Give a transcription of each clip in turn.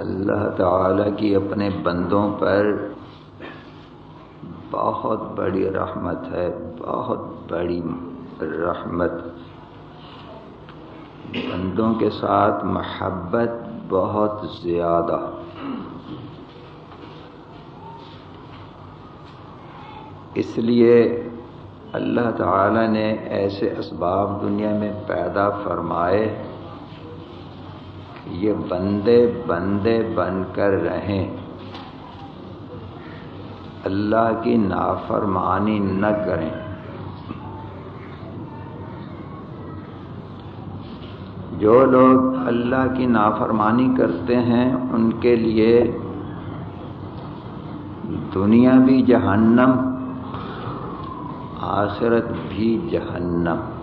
اللہ تعالی کی اپنے بندوں پر بہت بڑی رحمت ہے، بہت بڑی رحمت۔ بندوں کے ساتھ محبت بہت زیادہ۔ اس لیے اللہ تعالی نے ایسے اسباب دنیا میں پیدا فرمائے یہ بندے بندے بن کر رہیں۔ اللہ کی نافرمانی نہ کریں۔ جو لوگ اللہ کی نافرمانی کرتے ہیں، ان کے لیے دنیا بھی جہنم، آخرت بھی جہنم۔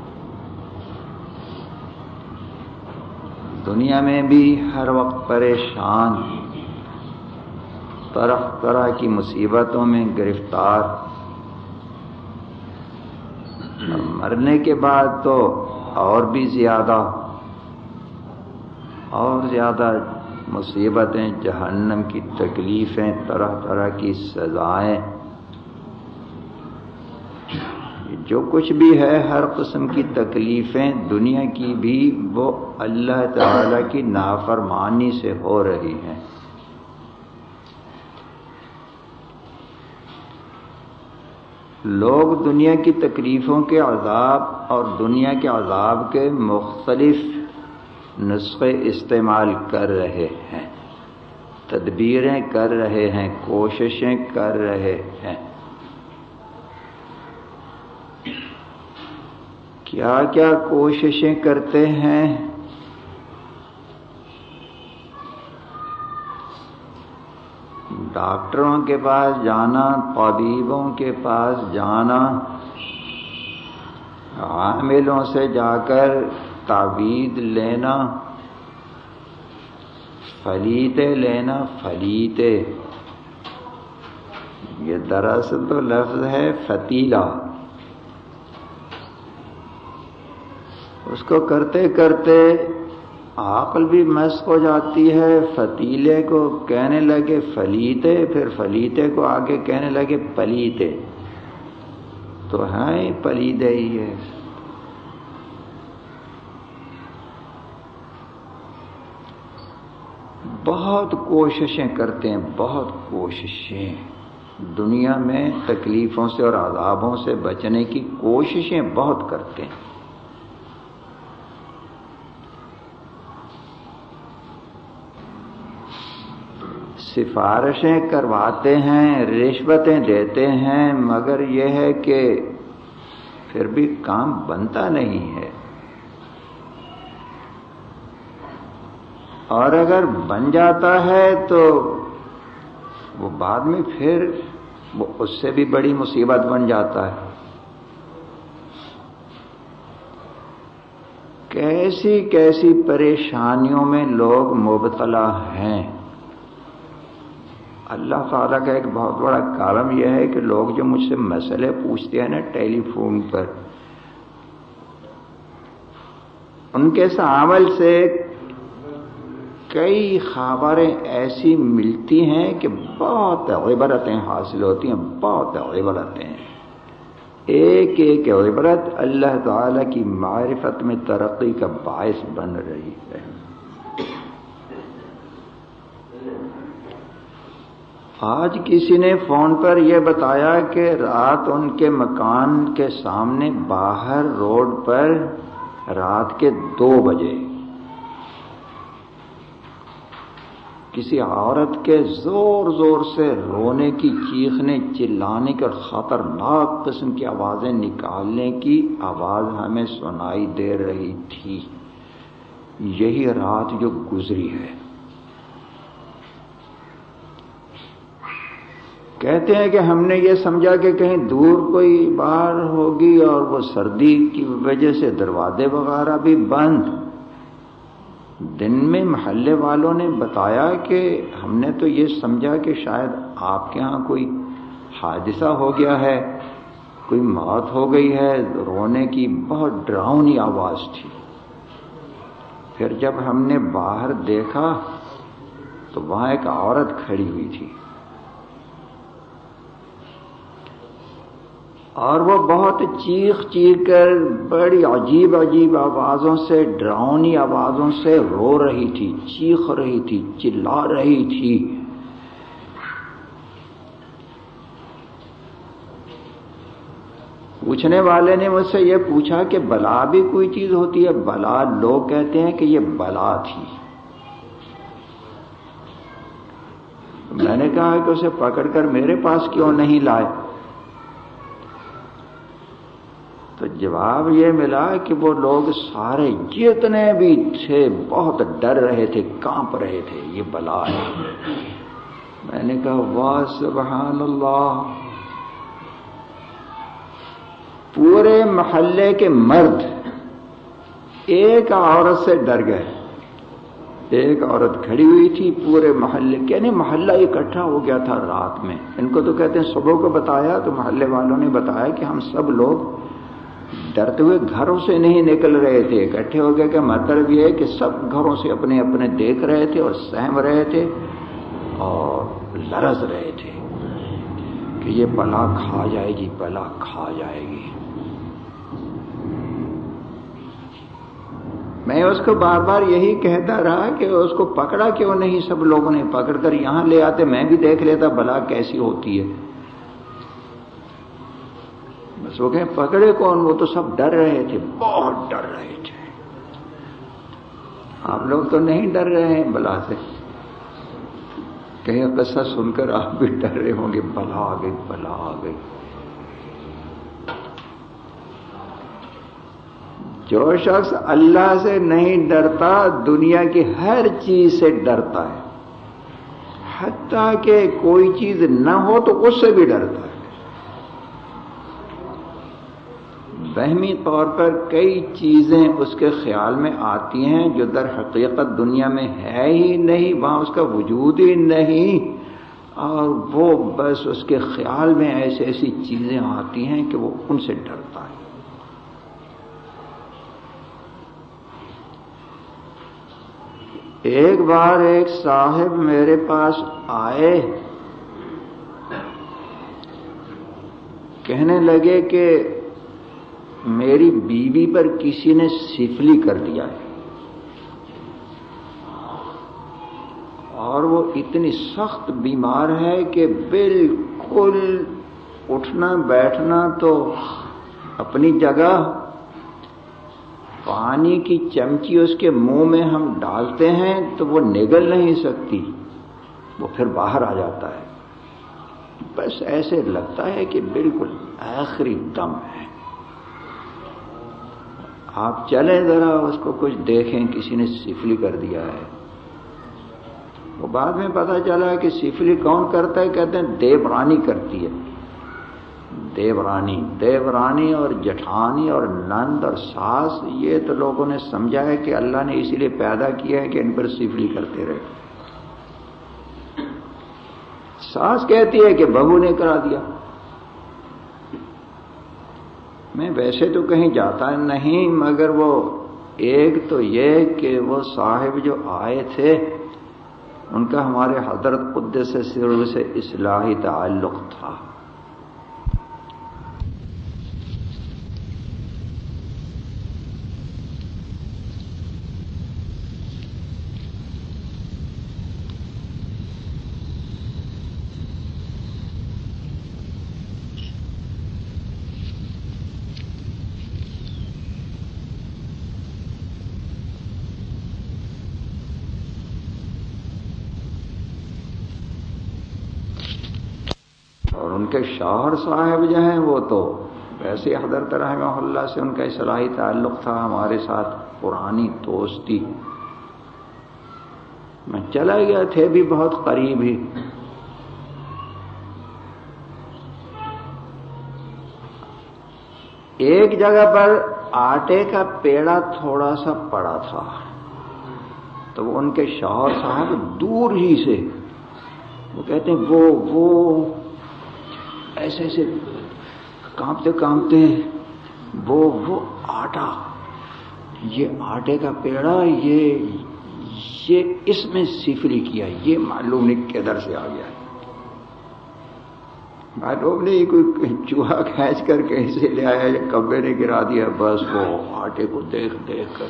دنیا میں بھی ہر وقت پریشان طرح طرح کی مصیبتوں میں گرفتار۔ مرنے کے بعد تو اور بھی زیادہ، اور زیادہ مصیبتیں، جہنم کی تکلیفیں، طرح طرح کی سزائیں۔ جو کچھ بھی ہے، ہر قسم کی تکلیفیں دنیا کی بھی وہ اللہ تعالی کی نافرمانی سے ہو رہی ہیں۔ لوگ دنیا کی تکلیفوں کے عذاب اور دنیا کے عذاب کے مختلف نسخے استعمال کر رہے ہیں، تدبیریں کر رہے ہیں، کوششیں کر رہے ہیں۔ کیا کیا کوششیں کرتے ہیں؟ ڈاکٹروں کے پاس جانا، طبیبوں کے پاس جانا، عاملوں سے جا کر تعوید لینا فلیتے لینا فلیتے یہ دراصل تو لفظ ہے فتیلا اس کو کرتے کرتے عقل بھی مشق ہو جاتی ہے، فتیلے کو کہنے لگے فلیتے، پھر فلیتے کو آگے کہنے لگے پلیتے۔ تو ہیں پلیدے ہی ہے بہت کوششیں کرتے ہیں، بہت کوششیں۔ دنیا میں تکلیفوں سے اور عذابوں سے بچنے کی کوششیں بہت کرتے ہیں۔ سفارشیں کرواتے ہیں، رشوتیں دیتے ہیں، مگر یہ ہے کہ پھر بھی کام بنتا نہیں ہے۔ اور اگر بن جاتا ہے تو وہ بعد میں پھر وہ اس سے بھی بڑی مصیبت بن جاتا ہے۔ کیسی کیسی پریشانیوں میں لوگ مبتلا ہیں۔ اللہ تعالیٰ کا ایک بہت بڑا کارم یہ ہے کہ لوگ جو مجھ سے مسئلے پوچھتے ہیں نا ٹیلی فون پر، ان کے عمل سے کئی خبریں ایسی ملتی ہیں کہ بہت عبرتیں حاصل ہوتی ہیں، بہت عبرتیں۔ ایک ایک عبرت اللہ تعالی کی معرفت میں ترقی کا باعث بن رہی ہے۔ آج کسی نے فون پر یہ بتایا کہ رات ان کے مکان کے سامنے باہر روڈ پر رات کے دو بجے۔ کسی عورت کے زور زور سے رونے کی چیخنے، چلانے کی اور خطرناک قسم کی آوازیں نکالنے کی آواز ہمیں سنائی دے رہی تھی۔ یہی رات جو گزری ہے۔ کہتے ہیں کہ ہم نے یہ سمجھا کہ کہیں دور کوئی باہر ہوگی اور وہ سردی کی وجہ سے دروازے وغیرہ بھی بند۔ دن میں محلے والوں نے بتایا کہ ہم نے تو یہ سمجھا کہ شاید آپ کے ہاں کوئی حادثہ ہو گیا ہے، کوئی موت ہو گئی ہے، رونے کی بہت ڈراؤنی آواز تھی۔ پھر جب ہم نے باہر دیکھا تو وہاں ایک عورت کھڑی ہوئی تھی۔ اور وہ بہت چیخ چیخ کر بڑی عجیب عجیب آوازوں سے، ڈراؤنی آوازوں سے رو رہی تھی، چیخ رہی تھی، چلا رہی تھی۔ پوچھنے والے نے مجھ سے یہ پوچھا کہ بلا بھی کوئی چیز ہوتی ہے؟ بلا، لوگ کہتے ہیں کہ یہ بلا تھی۔ میں نے کہا کہ اسے پکڑ کر میرے پاس کیوں نہیں لائے؟ تو جواب یہ ملا کہ وہ لوگ سارے جتنے بھی تھے بہت ڈر رہے تھے، کانپ رہے تھے، یہ بلا ہے۔ میں نے کہا، واہ، سبحان اللہ۔ پورے محلے کے مرد ایک عورت سے ڈر گئے۔ ایک عورت کھڑی ہوئی تھی پورے محلے یعنی محلہ اکٹھا ہو گیا تھا رات میں۔ ان کو تو کہتے ہیں، صبح کو بتایا تو محلے والوں نے بتایا کہ ہم سب لوگ ڈرتے ہوئے گھروں سے نہیں نکل رہے تھے۔ اکٹھے ہو گئے کہ مطلب یہ ہے کہ سب گھروں سے اپنے اپنے دیکھ رہے تھے اور سہم رہے تھے اور لرز رہے تھے کہ یہ بلا کھا جائے گی بلا کھا جائے گی۔ میں اس کو بار بار یہی کہتا رہا کہ اس کو پکڑا کیوں نہیں؟ سب لوگوں نے پکڑ کر یہاں لے آتے، میں بھی دیکھ لیتا، بلا کیسی ہوتی ہے؟ بس وہ کہ پکڑے کون؟ وہ تو سب ڈر رہے تھے، بہت ڈر رہے تھے۔ آپ لوگ تو نہیں ڈر رہے ہیں، بلا سے۔ کہیں قصہ سن کر آپ بھی ڈر رہے ہوں گے، بلا آ گئی بلا آ گئی جو شخص اللہ سے نہیں ڈرتا، دنیا کی ہر چیز سے ڈرتا ہے۔ حتیٰ کہ کوئی چیز نہ ہو تو اس سے بھی ڈرتا ہے۔ بہمی طور پر کئی چیزیں اس کے خیال میں آتی ہیں جو در حقیقت دنیا میں ہے ہی نہیں، وہاں اس کا وجود ہی نہیں۔ اور وہ بس اس کے خیال میں ایسی ایسی چیزیں آتی ہیں کہ وہ ان سے ڈرتا ہے۔ ایک بار ایک صاحب میرے پاس آئے۔ کہنے لگے کہ میری بیوی پر کسی نے سفلی کر دیا ہے۔ اور وہ اتنی سخت بیمار ہے کہ بالکل اٹھنا بیٹھنا تو اپنی جگہ۔ پانی کی چمچی اس کے منہ میں ہم ڈالتے ہیں تو وہ نگل نہیں سکتی۔ وہ پھر باہر آ جاتا ہے۔ بس ایسے لگتا ہے کہ بالکل آخری دم ہے۔ آپ چلیں ذرا، اس کو کچھ دیکھیں، کسی نے سفلی کر دیا ہے۔ وہ بعد میں پتا چلا کہ سفلی کون کرتا ہے، کہتے ہیں دیو رانی کرتی ہے۔ دیو رانی دیو رانی اور جٹھانی اور نند اور ساس، یہ تو لوگوں نے سمجھا ہے کہ اللہ نے اسی لیے پیدا کیا ہے کہ ان پر سفلی کرتے رہے۔ ساس کہتی ہے کہ بہو نے کرا دیا۔ میں ویسے تو کہیں جاتا نہیں، مگر وہ ایک تو یہ کہ وہ صاحب جو آئے تھے، ان کا ہمارے حضرت قدس سے سے اصلاحی تعلق تھا۔ شوہر صاحب جو ہیں وہ تو ویسے حضرت رحمہ اللہ سے ان کا اصلاحی تعلق تھا، ہمارے ساتھ پرانی دوستی۔ میں چلا گیا تھے، بھی بہت قریب ہی۔ ایک جگہ پر آٹے کا پیڑا تھوڑا سا پڑا تھا۔ تو وہ ان کے شوہر صاحب دور ہی سے۔ وہ کہتے ہیں، وہ وہ۔ ایسے ایسے کانپتے کانپتے وہ وہ آٹا، یہ آٹے کا پیڑا، یہ یہ اس میں سفری کیا، یہ معلوم نہیں کدھر سے آ گیا۔ معلوم نہیں کوئی چوہا کھینچ کر کہیں سے لے آیا، یا کبے نے گرا دیا، بس وہ آٹے کو دیکھ دیکھ کر۔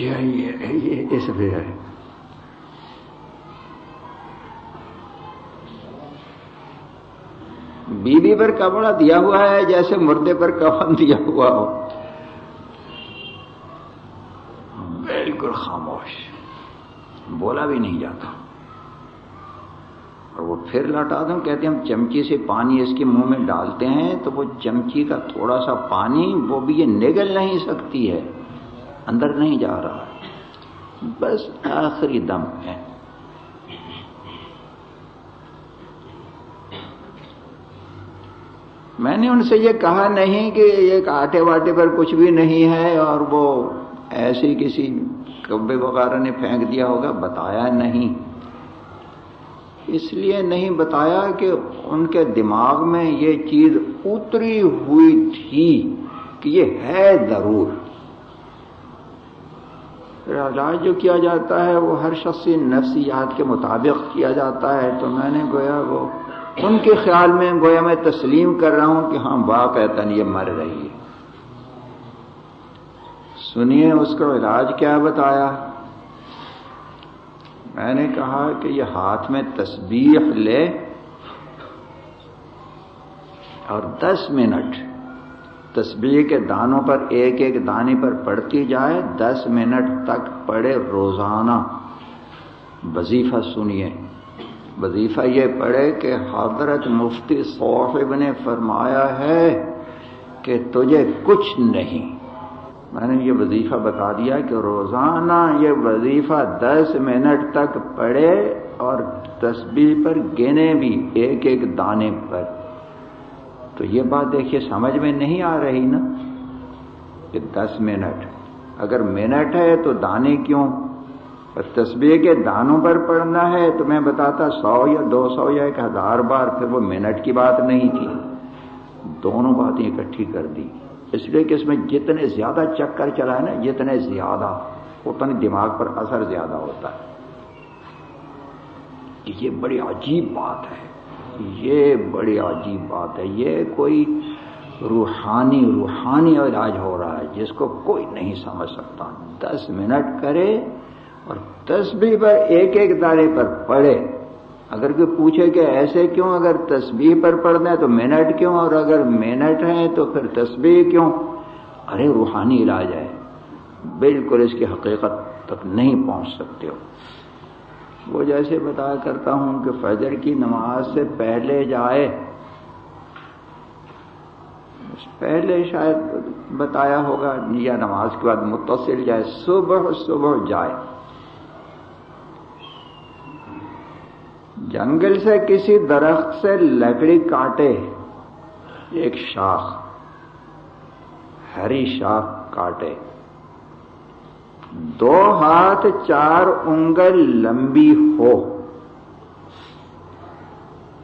یہ اس میں ہے۔ بیوی پر کپڑا دیا ہوا ہے، جیسے مردے پر کفن دیا ہوا ہو۔ بالکل خاموش۔ بولا بھی نہیں جاتا۔ اور وہ پھر لوٹا دوں کہتے ہیں، ہم چمچی سے پانی اس کے منہ میں ڈالتے ہیں، تو وہ چمچی کا تھوڑا سا پانی، وہ بھی یہ نگل نہیں سکتی ہے۔ اندر نہیں جا رہا۔ بس آخری دم ہے۔ میں نے ان سے یہ کہا نہیں کہ ایک آٹے واٹے پر کچھ بھی نہیں ہے اور وہ ایسے کسی کبے وغیرہ نے پھینک دیا ہوگا، بتایا نہیں۔ اس لیے نہیں بتایا کہ ان کے دماغ میں یہ چیز اتری ہوئی تھی کہ یہ ہے ضرور۔ علاج جو کیا جاتا ہے، وہ ہر شخصی نفسیات کے مطابق کیا جاتا ہے۔ تو میں نے گویا وہ ان کے خیال میں گویا میں تسلیم کر رہا ہوں کہ ہاں واقع یہ مر رہی ہے۔ سنیے اس کا علاج کیا بتایا۔ میں نے کہا کہ یہ ہاتھ میں تسبیح لے اور دس منٹ تسبیح کے دانوں پر، ایک ایک دانے پر پڑتی جائے، دس منٹ تک پڑے روزانہ۔ وظیفہ سنیے۔ وظیفہ یہ پڑھے کہ حضرت مفتی صاحب نے فرمایا ہے کہ تجھے کچھ نہیں۔ میں نے یہ وظیفہ بتا دیا کہ روزانہ یہ وظیفہ دس منٹ تک پڑھے اور تسبیح پر گنے بھی ایک ایک دانے پر۔ تو یہ بات دیکھیے سمجھ میں نہیں آ رہی نا کہ دس منٹ۔ اگر منٹ ہے تو دانے کیوں؟ تصویر کے دانوں پر پڑھنا ہے تو میں بتاتا سو یا دو سو یا ایک ہزار بار پھر وہ منٹ کی بات نہیں تھی۔ دونوں باتیں اکٹھی کر دی۔ اس لیے کہ اس میں جتنے زیادہ چکر چلا ہے نا، جتنے زیادہ، اتنے دماغ پر اثر زیادہ ہوتا ہے۔ یہ بڑی عجیب بات ہے۔ یہ بڑی عجیب بات ہے۔ یہ کوئی روحانی روحانی علاج ہو رہا ہے جس کو کوئی نہیں سمجھ سکتا۔ دس منٹ کرے اور تسبیح پر ایک ایک دانے پر پڑھے۔ اگر کوئی پوچھے کہ ایسے کیوں اگر تسبیح پر پڑھنا ہے تو منٹ کیوں؟ اور اگر منٹ ہے تو پھر تسبیح کیوں؟ ارے روحانی علاج ہے۔ بالکل اس کی حقیقت تک نہیں پہنچ سکتے ہو۔ وہ جیسے بتایا کرتا ہوں کہ فجر کی نماز سے پہلے جائے۔ پہلے شاید بتایا ہوگا یا نماز کے بعد متصل جائے، صبح صبح جائے۔ جنگل سے کسی درخت سے لکڑی کاٹے، ایک شاخ، ہری شاخ کاٹے۔ دو ہاتھ چار انگل لمبی ہو۔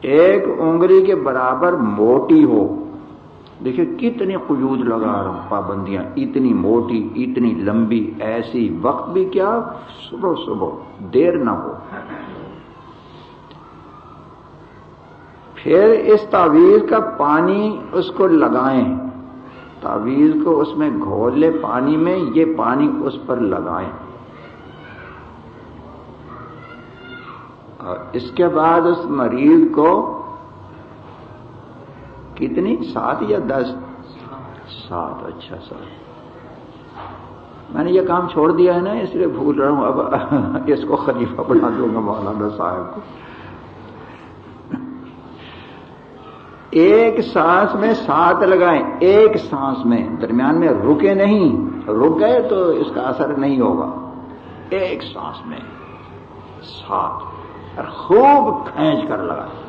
ایک انگلی کے برابر موٹی ہو۔ دیکھیں کتنی قیود لگا رہا ہوں پابندیاں، اتنی موٹی، اتنی لمبی، ایسی وقت بھی کیا؟ صبح صبح، دیر نہ ہو۔ پھر اس تعویذ کا پانی اس کو لگائیں۔ تعویذ کو اس میں گھول لے پانی میں یہ پانی اس پر لگائیں۔ اور اس کے بعد اس مریض کو کتنی؟ سات یا دس؟ سات اچھا سات۔ میں نے یہ کام چھوڑ دیا ہے نا، اس لیے بھول رہا ہوں۔ اب اس کو خلیفہ بنا دوں گا مولانا صاحب کو۔ ایک سانس میں سات لگائیں، ایک سانس میں۔ درمیان میں رکے نہیں رک گئے تو اس کا اثر نہیں ہوگا۔ ایک سانس میں سات اور خوب کھینچ کر لگائیں۔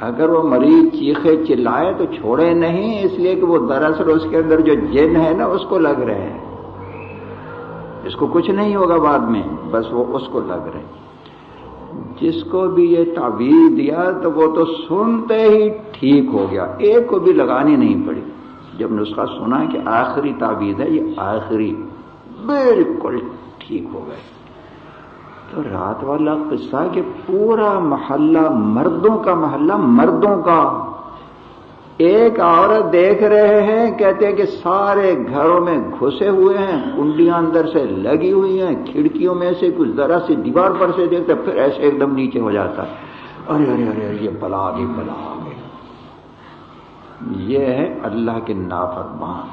اگر وہ مریض چیخے، چلائے تو چھوڑے نہیں، اس لیے کہ وہ دراصل اس کے اندر جو جن ہے نا، اس کو لگ رہے ہیں۔ اس کو کچھ نہیں ہوگا بعد میں، بس وہ اس کو لگ رہے ہیں۔ جس کو بھی یہ تعبیر دیا تو وہ تو سنتے ہی ٹھیک ہو گیا۔ ایک کو بھی لگانی نہیں پڑی۔ جب نسخہ سنا کہ آخری تعبیر ہے، یہ آخری بالکل ٹھیک ہو گئے۔ تو رات والا قصہ کہ پورا محلہ مردوں کا محلہ مردوں کا۔ ایک عورت دیکھ رہے ہیں، کہتے ہیں کہ سارے گھروں میں گھسے ہوئے ہیں کنڈیاں اندر سے لگی ہوئی ہیں، کھڑکیوں میں سے کچھ ذرا سی دیوار پر سے دیکھتے پھر ایسے ایک دم نیچے ہو جاتا ہے۔ ارے ارے ارے یہ بلا گئی بلا گئی یہ ہے اللہ کے نافرمان۔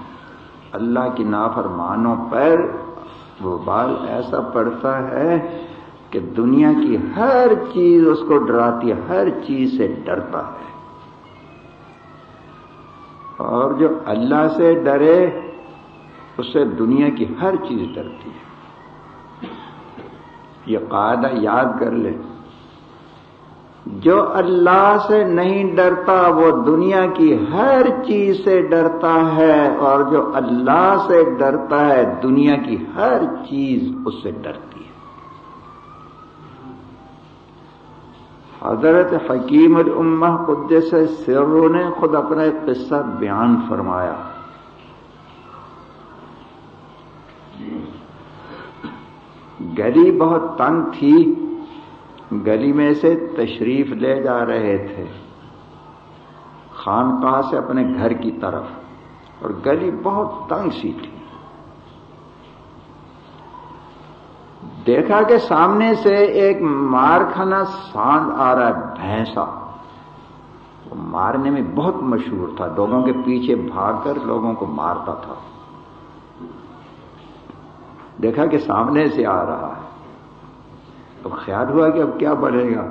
اللہ کی نافرمانوں پر وہ بال ایسا پڑتا ہے کہ دنیا کی ہر چیز اس کو ڈراتی ہے، ہر چیز سے ڈرتا ہے۔ اور جو اللہ سے ڈرے، اس سے دنیا کی ہر چیز ڈرتی ہے۔ یہ قاعدہ یاد کر لے۔ جو اللہ سے نہیں ڈرتا، وہ دنیا کی ہر چیز سے ڈرتا ہے۔ اور جو اللہ سے ڈرتا ہے، دنیا کی ہر چیز اس سے ڈرتی ہے حضرت حکیم الامہ قدس سرو نے خود اپنا ایک قصہ بیان فرمایا۔ گلی بہت تنگ تھی۔ گلی میں سے تشریف لے جا رہے تھے۔ خانقاہ سے اپنے گھر کی طرف۔ اور گلی بہت تنگ سی تھی۔ دیکھا کہ سامنے سے ایک مارکھانا سانڈ آ رہا ہے، بھینسا۔ وہ مارنے میں بہت مشہور تھا۔ لوگوں کے پیچھے بھاگ کر لوگوں کو مارتا تھا۔ دیکھا کہ سامنے سے آ رہا ہے۔ تو خیال ہوا کہ اب کیا بڑھے گا۔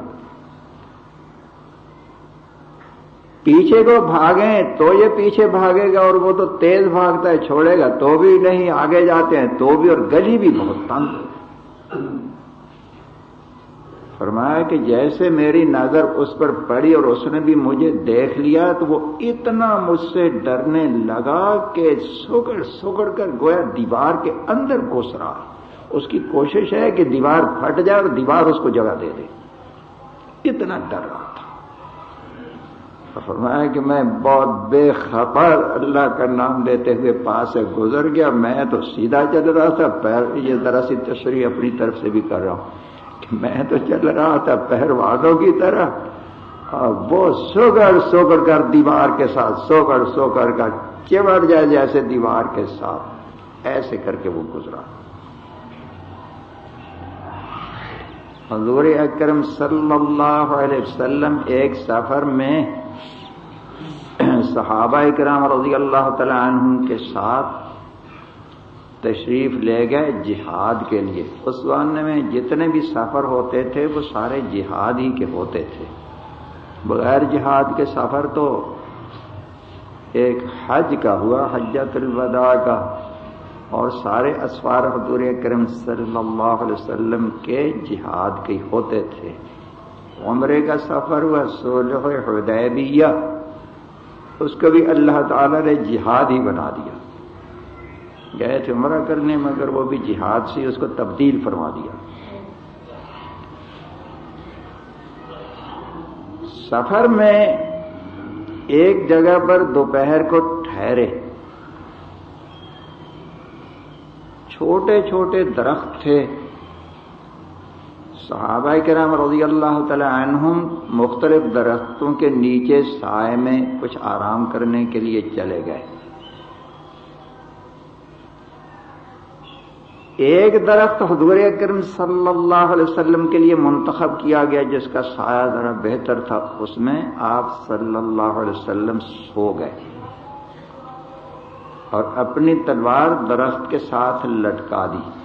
پیچھے کو بھاگیں تو یہ پیچھے بھاگے گا اور وہ تو تیز بھاگتا ہے، چھوڑے گا تو بھی نہیں، آگے جاتے ہیں تو بھی اور گلی بھی بہت تنگ۔ فرمایا کہ جیسے میری نظر اس پر پڑی اور اس نے بھی مجھے دیکھ لیا تو وہ اتنا مجھ سے ڈرنے لگا کہ سکڑ سکڑ کر گویا دیوار کے اندر گھس رہا اس کی کوشش ہے کہ دیوار پھٹ جائے اور دیوار اس کو جگہ دے دے۔ اتنا ڈر رہا۔ فرمایا کہ میں بہت بے خبر اللہ کا نام لیتے ہوئے پاس سے گزر گیا، میں تو سیدھا چل رہا تھا، پیر یہ ذرا سی تشریح اپنی طرف سے بھی کر رہا ہوں۔ کہ میں تو چل رہا تھا پیر کی طرح، اور وہ سوگڑ سوگڑ کر دیوار کے ساتھ سوگڑ سو کر کا چمٹ جائے جیسے دیوار کے ساتھ، ایسے کر کے وہ گزرا۔ حضور اکرم صلی اللہ علیہ وسلم ایک سفر میں صحابہ کرام رضی اللہ تعالی عنہ کے ساتھ تشریف لے گئے جہاد کے لیے۔ اس زمانے میں جتنے بھی سفر ہوتے تھے، وہ سارے جہاد ہی کے ہوتے تھے۔ بغیر جہاد کے سفر تو ایک حج کا ہوا حجت الوداع کا۔ اور سارے اسفار حضور کرم صلی اللہ علیہ وسلم کے جہاد کے ہوتے تھے۔ عمرے کا سفر ہوا سولہ حدیبیہ۔ اس کو بھی اللہ تعالی نے جہاد ہی بنا دیا۔ گئے تھے عمرہ کرنے، مگر وہ بھی جہاد سے اس کو تبدیل فرما دیا۔ سفر میں ایک جگہ پر دوپہر کو ٹھہرے۔ چھوٹے چھوٹے درخت تھے۔ صحابہ کرام رضی اللہ تعالی عنہم مختلف درختوں کے نیچے سائے میں کچھ آرام کرنے کے لیے چلے گئے۔ ایک درخت حضور اکرم صلی اللہ علیہ وسلم کے لیے منتخب کیا گیا جس کا سایہ ذرا بہتر تھا، اس میں آپ صلی اللہ علیہ وسلم سو گئے۔ اور اپنی تلوار درخت کے ساتھ لٹکا دی۔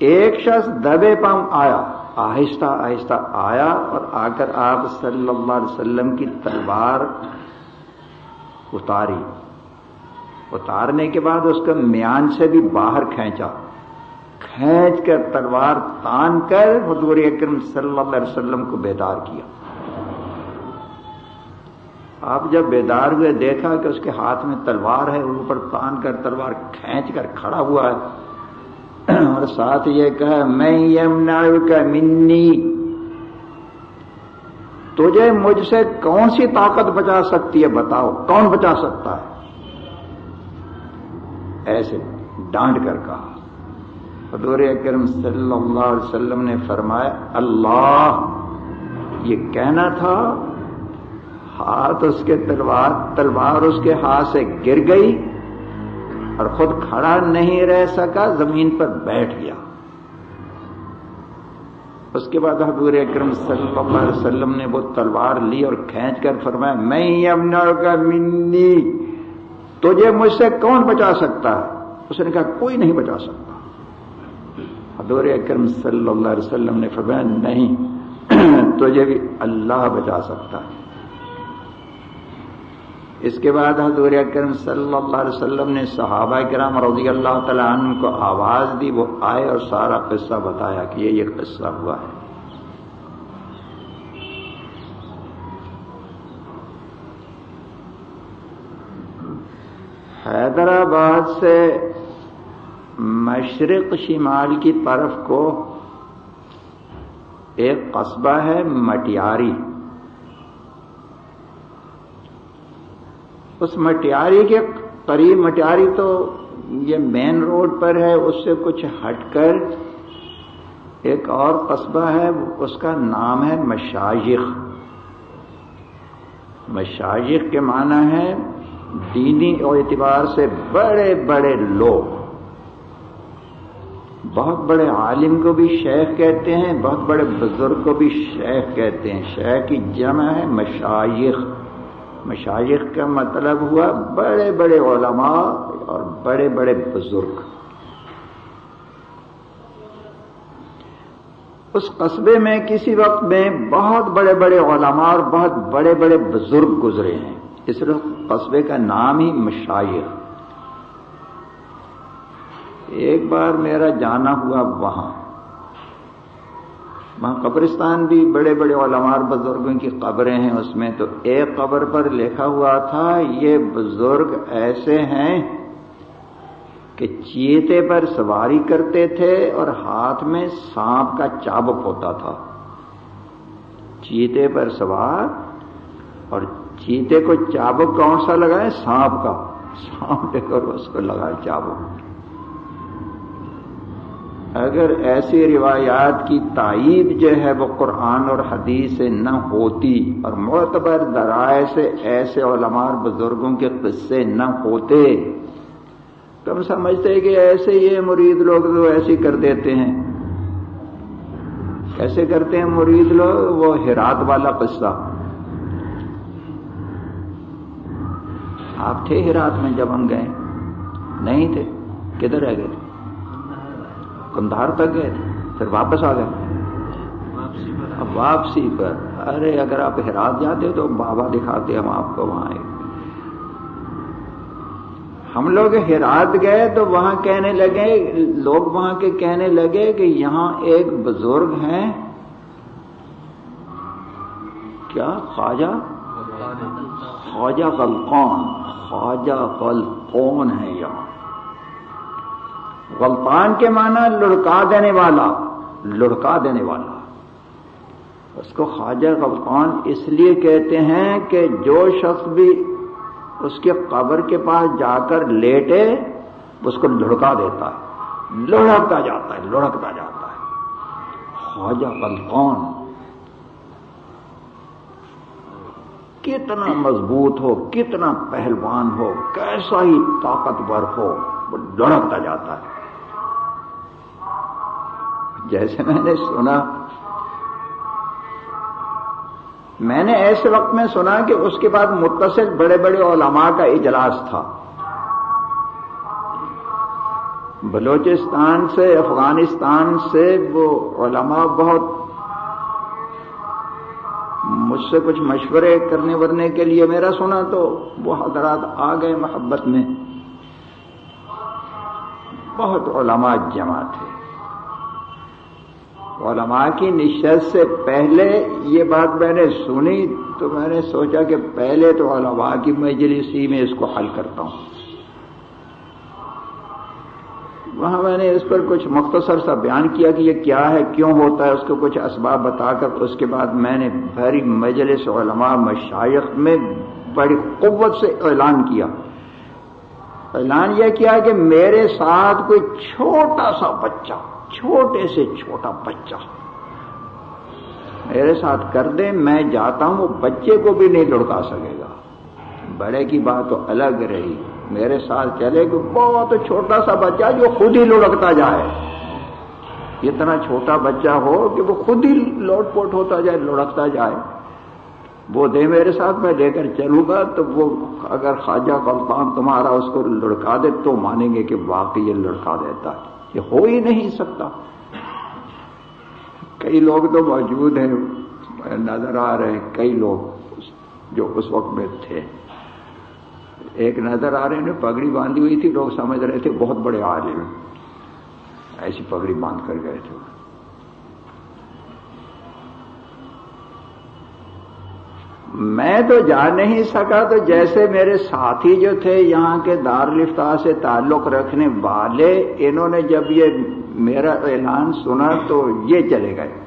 ایک شخص دبے پام آیا، آہستہ آہستہ آیا اور آ کر آپ صلی اللہ علیہ وسلم کی تلوار اتاری۔ اتارنے کے بعد اس کا میان سے بھی باہر کھینچا۔ کھینچ کر تلوار تان کر حضور اکرم صلی اللہ علیہ وسلم کو بیدار کیا۔ آپ جب بیدار ہوئے، دیکھا کہ اس کے ہاتھ میں تلوار ہے، اوپر تان کر تلوار کھینچ کر کھڑا ہوا ہے۔ اور ساتھ یہ کہا، میں یم کا منی. تجھے مجھ سے کون سی طاقت بچا سکتی ہے بتاؤ، کون بچا سکتا ہے؟ ایسے ڈانٹ کر کہا۔ حضور اکرم صلی اللہ علیہ وسلم نے فرمایا، اللہ، یہ کہنا تھا، ہاتھ اس کے تلوار تلوار اس کے ہاتھ سے گر گئی اور خود کھڑا نہیں رہ سکا، زمین پر بیٹھ گیا۔ اس کے بعد حضور اکرم صلی اللہ علیہ وسلم نے وہ تلوار لی اور کھینچ کر فرمایا، میں منی، تجھے مجھ سے کون بچا سکتا ہے؟ اس نے کہا، کوئی نہیں بچا سکتا۔ حضور اکرم صلی اللہ علیہ وسلم نے فرمایا، نہیں، تجھے بھی اللہ بچا سکتا ہے۔ اس کے بعد حضور اکرم صلی اللہ علیہ وسلم نے صحابہ کرام رضی اللہ تعالیٰ عنہ کو آواز دی، وہ آئے اور سارا قصہ بتایا کہ یہ یہ قصہ ہوا ہے۔ حیدرآباد سے مشرق شمال کی طرف کو ایک قصبہ ہے، مٹیاری۔ اس مٹیاری کے قریب، مٹیاری تو یہ مین روڈ پر ہے، اس سے کچھ ہٹ کر ایک اور قصبہ ہے، اس کا نام ہے مشاجق مشاجق کے معنی ہے دینی اعتبار سے بڑے بڑے لوگ۔ بہت بڑے عالم کو بھی شیخ کہتے ہیں، بہت بڑے بزرگ کو بھی شیخ کہتے ہیں۔ شیخ کی جمع ہے مشائق مشائق کا مطلب ہوا بڑے بڑے علماء اور بڑے بڑے بزرگ۔ اس قصبے میں کسی وقت میں بہت بڑے بڑے علماء اور بہت بڑے بڑے بزرگ گزرے ہیں۔ اس قصبے کا نام ہی مشائق ایک بار میرا جانا ہوا وہاں۔ وہاں قبرستان بھی بڑے بڑے علماء بزرگوں کی قبریں ہیں، اس میں تو ایک قبر پر لکھا ہوا تھا، یہ بزرگ ایسے ہیں کہ چیتے پر سواری کرتے تھے اور ہاتھ میں سانپ کا چابک ہوتا تھا۔ چیتے پر سوار اور چیتے کو چابک کون سا لگائے سانپ کا۔ سانپ لے کر اس کو لگائے چابک۔ اگر ایسی روایات کی تائید جو ہے وہ قرآن اور حدیث سے نہ ہوتی اور معتبر ذرائع سے ایسے علماء بزرگوں کے قصے نہ ہوتے، تو ہم سمجھتے کہ ایسے یہ مرید لوگ تو ایسے کر دیتے ہیں۔ کیسے کرتے ہیں مرید لوگ، وہ ہرات والا قصہ۔ آپ تھے ہرات میں جب ہم گئے؟ نہیں تھے۔ کدھر رہ گئے؟ کندھار تک گئے پھر واپس آ گئے اب واپسی پر۔ ارے اگر آپ ہرات جاتے تو بابا دکھاتے ہم آپ کو وہاں ہم لوگ ہرات گئے تو وہاں کہنے لگے لوگ وہاں کے کہنے لگے کہ یہاں ایک بزرگ ہیں۔ کیا؟ خواجہ؟ خواجہ غلقان خواجہ غلقون ہے۔ غلطان کے معنی لڑکا دینے والا، لڑکا دینے والا۔ اس کو خواجہ غلطان اس لیے کہتے ہیں کہ جو شخص بھی اس کے قبر کے پاس جا کر لیٹے، اس کو لڑکا دیتا ہے۔ لڑکتا جاتا ہے، لڑکتا جاتا ہے۔ خواجہ غلطان کتنا مضبوط ہو، کتنا پہلوان ہو، کیسا ہی طاقتور ہو، وہ لڑکتا جاتا ہے۔ جیسے میں نے سنا، میں نے ایسے وقت میں سنا کہ اس کے بعد متصل بڑے بڑے علماء کا اجلاس تھا۔ بلوچستان سے، افغانستان سے وہ علماء بہت مجھ سے کچھ مشورے کرنے ورنے کے لیے میرا سنا تو وہ حضرات آ گئے محبت میں۔ بہت علماء جمع تھے علماء کی نشست سے پہلے یہ بات میں نے سنی تو میں نے سوچا کہ پہلے تو علماء کی مجلسی میں اس کو حل کرتا ہوں۔ وہاں میں نے اس پر کچھ مختصر سا بیان کیا کہ یہ کیا ہے، کیوں ہوتا ہے، اس کو کچھ اسباب بتا کر اس کے بعد میں نے بھری مجلس علماء مشائق میں بڑی قوت سے اعلان کیا۔ اعلان یہ کیا کہ میرے ساتھ کوئی چھوٹا سا بچہ چھوٹے سے چھوٹا بچہ۔ میرے ساتھ کر دے میں جاتا ہوں وہ بچے کو بھی نہیں لڑکا سکے گا۔ بڑے کی بات تو الگ رہی۔ میرے ساتھ چلے کہ بہت چھوٹا سا بچہ جو خود ہی لڑکتا جائے۔ اتنا چھوٹا بچہ ہو کہ وہ خود ہی لوٹ پوٹ ہوتا جائے، لڑکتا جائے۔ وہ دے میرے ساتھ، میں لے کر چلوں گا۔ تو وہ اگر خواجہ کلفان تمہارا اس کو لڑکا دے تو مانیں گے کہ واقعی یہ لڑکا دیتا یہ ہو ہی نہیں سکتا۔ کئی لوگ تو موجود ہیں، نظر آ رہے ہیں، کئی لوگ جو اس وقت میں تھے۔ ایک نظر آ رہے ہیں، پگڑی باندھی ہوئی تھی، لوگ سمجھ رہے تھے، بہت بڑے عالم۔ ایسی پگڑی باندھ کر گئے تھے۔ میں تو جا نہیں سکا تو جیسے میرے ساتھی جو تھے یہاں کے دار لفتا سے تعلق رکھنے والے، انہوں نے جب یہ میرا اعلان سنا تو یہ چلے گئے۔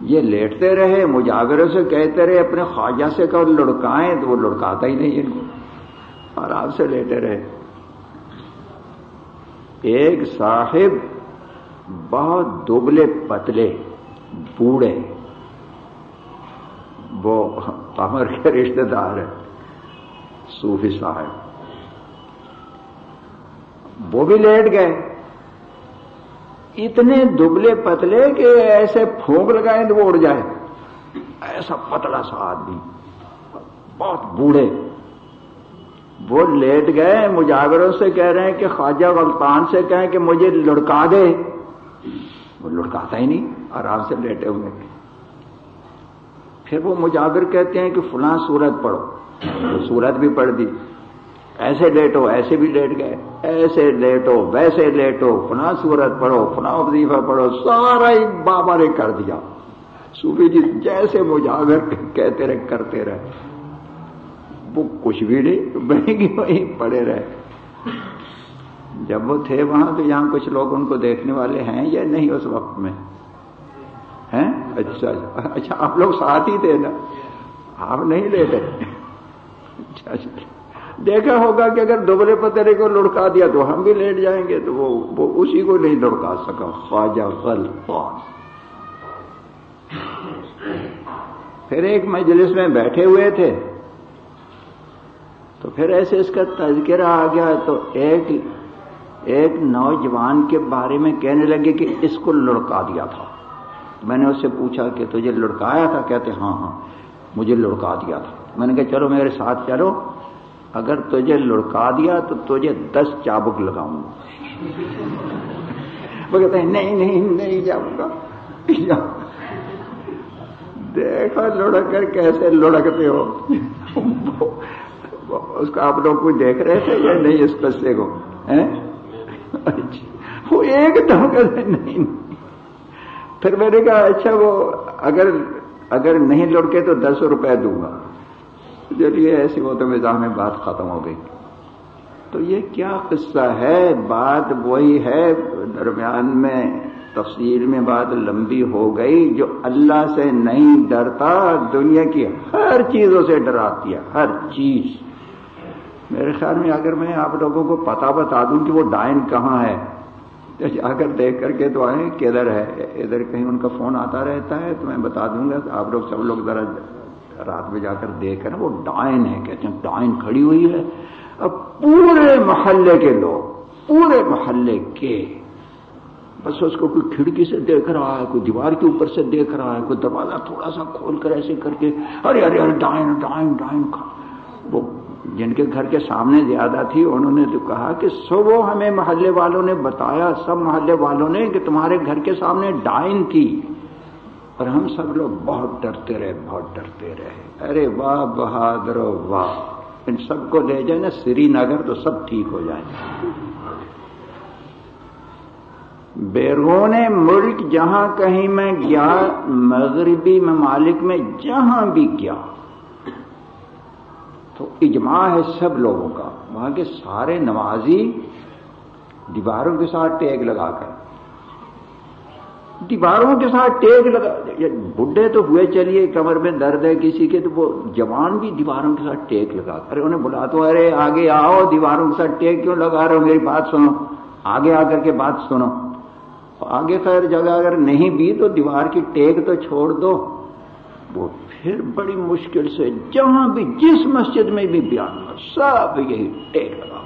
یہ لیٹتے رہے، مجاگروں سے کہتے رہے، اپنے خواجہ سے کہ لڑکائیں تو وہ لڑکاتا ہی نہیں ان کو۔ آرام سے لیٹے رہے۔ ایک صاحب بہت دبلے پتلے، بوڑھے۔ وہ قمر کے رشتے دار ہے صوفی صاحب۔ وہ بھی لیٹ گئے۔ اتنے دبلے پتلے کہ ایسے پھونک لگائیں تو وہ اڑ جائے ایسا پتلا سا آدمی۔ بہت بوڑھے۔ وہ لیٹ گئے مجاگروں سے کہہ رہے ہیں کہ خواجہ غلطان سے کہیں کہ مجھے لڑکا دے۔ وہ لڑکاتا ہی نہیں، آرام سے لیٹے ہوئے۔ پھر وہ مجاگر کہتے ہیں کہ فلاں سورت پڑھو۔ سورت بھی پڑھ دی۔ ایسے لیٹو ایسے بھی لیٹ گئے۔ ایسے لیٹو ویسے لیٹو فلاں سورت پڑھو، فلاں وظیفہ پڑھو، سارا ہی بابا نے کر دیا۔ صوفی جی جیسے مجاگر کہتے رہے، کرتے رہے۔ وہ کچھ بھی نہیں بنے گی وہی پڑے رہے۔ جب وہ تھے وہاں تو یہاں کچھ لوگ ان کو دیکھنے والے ہیں یا نہیں اس وقت میں؟ ہیں؟ اچھا. اچھا آپ لوگ ساتھ ہی تھے نا؟ آپ نہیں لیتے اچھا اچھا. دیکھا ہوگا کہ اگر دوبلے پترے کو لڑکا دیا تو ہم بھی لیٹ جائیں گے، تو وہ اسی کو نہیں لڑکا سکا. خواجہ غل پھر ایک مجلس میں بیٹھے ہوئے تھے. تو پھر ایسے اس کا تذکرہ آ گیا، تو ایک ایک نوجوان کے بارے میں کہنے لگے کہ اس کو لڑکا دیا تھا. میں نے اس سے پوچھا کہ تجھے لڑکایا تھا؟ کہتے ہاں ہاں مجھے لڑکا دیا تھا۔ میں نے کہا، چلو میرے ساتھ چلو۔ اگر تجھے لڑکا دیا تو تجھے دس چابک لگاؤں گا۔ وہ کہتے ہیں، نہیں نہیں نہیں جاؤں گا۔ دیکھو لڑک کر کیسے لڑکتے ہو۔ اس کو آپ لوگ کوئی دیکھ رہے تھے یا نہیں؟ اس قصے کو اچھا۔ وہ ایک دم نہیں۔ پھر میں نے کہا اچھا وہ اگر اگر نہیں لڑکے تو دس روپے دوں گا۔ چلیے، ایسی وہ تو مزاح میں بات ختم ہو گئی۔ تو یہ کیا قصہ ہے؟ بات وہی ہے، درمیان میں، تفصیل میں بات لمبی ہو گئی، جو اللہ سے نہیں ڈرتا، دنیا کی ہر چیزوں سے ڈراتی ہے، ہر چیز۔ میرے خیال میں اگر میں آپ لوگوں کو پتا بتا دوں کہ وہ ڈائن کہاں ہے جا کر دیکھ کر کے تو آئے کدھر ہے، ادھر کہیں ان کا فون آتا رہتا ہے تو میں بتا دوں گا آپ لوگ سب لوگ ذرا رات میں جا کر دیکھ کر وہ ڈائن ہے، کہتے ہیں ڈائن کھڑی ہوئی ہے۔ اب پورے محلے کے لوگ، پورے محلے کے، بس اس کو کوئی کھڑکی سے دیکھ رہا ہے، کوئی دیوار کے اوپر سے دیکھ رہا ہے، کوئی دروازہ تھوڑا سا کھول کر ایسے کر کے، ارے ارے ارے، ڈائن ڈائن ڈائن وہ جن کے گھر کے سامنے زیادہ تھی، انہوں نے تو کہا کہ سب ہمیں محلے والوں نے بتایا، سب محلے والوں نے کہ تمہارے گھر کے سامنے ڈائن تھی اور ہم سب لوگ بہت ڈرتے رہے، بہت ڈرتے رہے۔ ارے واہ بہادر واہ۔ ان سب کو لے جائیں نا، سری نگر تو سب ٹھیک ہو جائیں بیرون ملک جہاں کہیں میں گیا، مغربی ممالک میں جہاں بھی گیا تو اجماع ہے سب لوگوں کا۔ وہاں کے سارے نمازی دیواروں کے ساتھ ٹیگ لگا کر۔ دیواروں کے ساتھ ٹیک لگا بڈھے تو ہوئے چلیے، کمر میں درد ہے کسی کے تو وہ جوان بھی دیواروں کے ساتھ ٹیک لگا ارے انہیں بلا تو ارے آگے آؤ، دیواروں کے ساتھ ٹیک کیوں لگا رہے ہو؟ میری بات سنو۔ آگے آ کر کے بات سنو۔ آگے خیر جگہ اگر نہیں بھی تو دیوار کی ٹیک تو چھوڑ دو۔ وہ پھر بڑی مشکل سے جہاں بھی جس مسجد میں بھی بیان ہو، سب یہی ٹیک لگا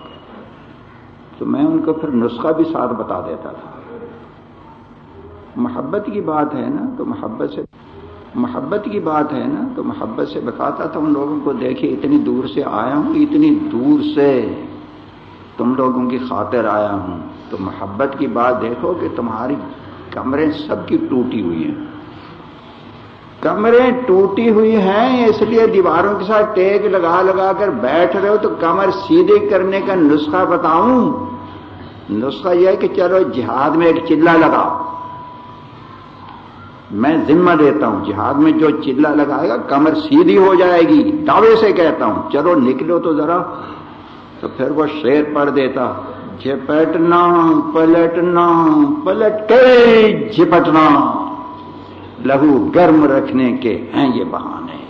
تو میں ان کو پھر نسخہ بھی ساتھ بتا دیتا تھا۔ محبت کی بات ہے نا، تو محبت سے، محبت کی بات ہے نا، تو محبت سے بتاتا تھا۔ ان لوگوں کو دیکھے اتنی دور سے آیا ہوں، اتنی دور سے تم لوگوں کی خاطر آیا ہوں۔ تو محبت کی بات دیکھو کہ تمہاری کمریں سب کی ٹوٹی ہوئی ہیں۔ کمریں ٹوٹی ہوئی ہیں، اس لیے دیواروں کے ساتھ ٹیک لگا لگا کر بیٹھ رہے ہو تو کمر سیدھے کرنے کا نسخہ بتاؤں۔ نسخہ یہ ہے کہ چلو جہاد میں ایک چلہ لگاؤ۔ میں ذمہ دیتا ہوں، جہاد میں جو چلہ لگائے گا، کمر سیدھی ہو جائے گی۔ دعوے سے کہتا ہوں، چلو نکلو تو ذرا۔ تو پھر وہ شیر پڑ دیتا، جھپٹنا، پلٹنا پلٹ کے جھپٹنا۔ لہو گرم رکھنے کے ہیں یہ بہانے۔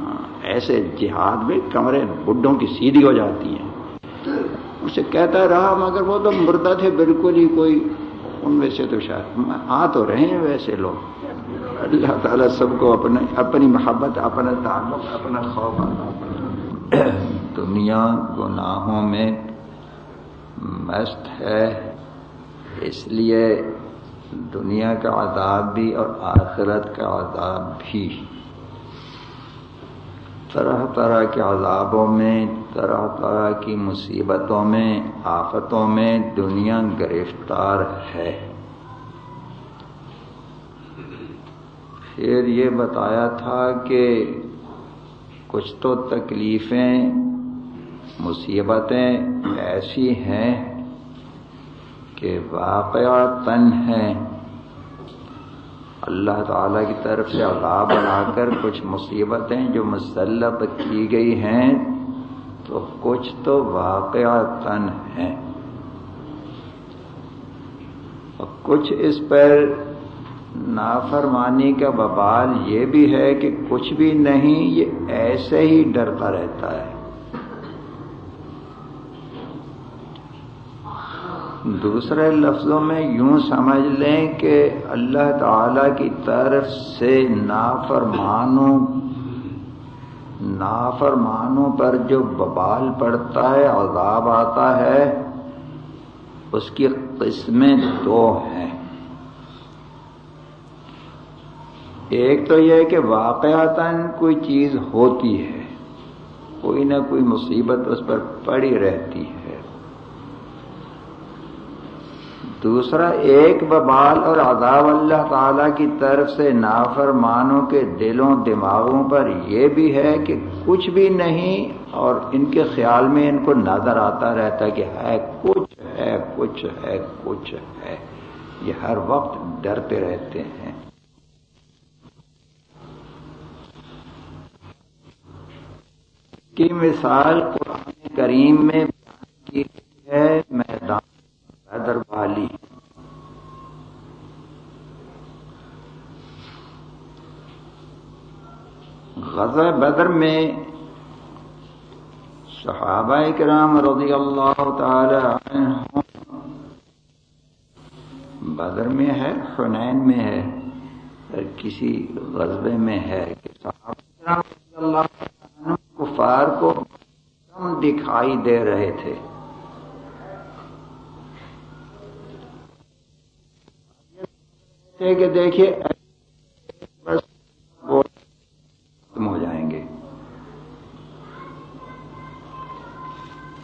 ہاں، ایسے جہاد میں کمرے بڈھوں کی سیدھی ہو جاتی ہیں۔ اسے کہتا رہا مگر وہ تو مردہ تھے، بالکل ہی کوئی ان میں سے تو شاید۔ آ تو رہے ہیں ویسے لوگ۔ اللہ تعالیٰ سب کو اپنے، اپنی محبت، اپنا تعلق، اپنا خوف دنیا گناہوں میں مست ہے، اس لیے دنیا کا عذاب بھی اور آخرت کا عذاب بھی۔ طرح طرح کے عذابوں میں، طرح طرح کی مصیبتوں میں، آفتوں میں دنیا گرفتار ہے۔ پھر یہ بتایا تھا کہ کچھ تو تکلیفیں، مصیبتیں ایسی ہیں۔ کہ واقعہ تن ہیں اللہ تعالی کی طرف سے عذاب بنا کر کچھ مصیبتیں جو مسلط کی گئی ہیں، تو کچھ تو واقعہ تن ہیں۔ اور کچھ اس پر نافرمانی کا ببال یہ بھی ہے کہ کچھ بھی نہیں، یہ ایسے ہی ڈرتا رہتا ہے۔ دوسرے لفظوں میں یوں سمجھ لیں کہ اللہ تعالی کی طرف سے نافرمانوں نافرمانوں پر جو ببال پڑتا ہے، عذاب آتا ہے، اس کی قسمیں دو ہیں۔ ایک تو یہ کہ واقعاتاً کوئی چیز ہوتی ہے، کوئی نہ کوئی مصیبت اس پر پڑی رہتی ہے۔ دوسرا، ایک ببال اور عذاب اللہ تعالی کی طرف سے نافرمانوں کے دلوں، دماغوں پر یہ بھی ہے کہ کچھ بھی نہیں اور ان کے خیال میں ان کو نظر آتا رہتا کہ ہے، کچھ ہے کچھ ہے کچھ ہے۔ یہ ہر وقت ڈرتے رہتے ہیں۔ کی مثال قرآن کریم میں کی ہے، میدان بدر والی غزہ بدر میں صحابہ کرام رضی اللہ تعالی عنہ بدر میں ہے، حنین میں ہے کسی غزبے میں ہے کہ صحابہ رضی اللہ کفار کو کم دکھائی دے رہے تھے۔ کہ دیکھیے ختم ہو جائیں گے۔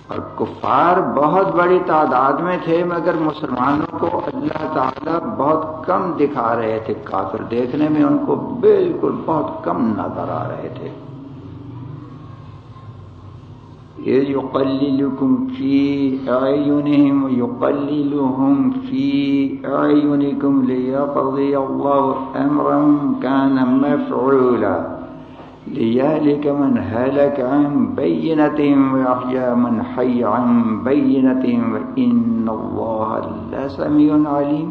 اور کفار بہت بڑی تعداد میں تھے، مگر مسلمانوں کو اللہ تعالیٰ بہت کم دکھا رہے تھے۔ کافر دیکھنے میں ان کو بالکل بہت کم نظر آ رہے تھے۔ يقللكم في أعينهم ويقللهم في أعينكم ليقضي الله أمرا كان مفعولا. ليهلك من هلك عن بينة ويحيى من حي عن بينة وإن الله لسميع عليم.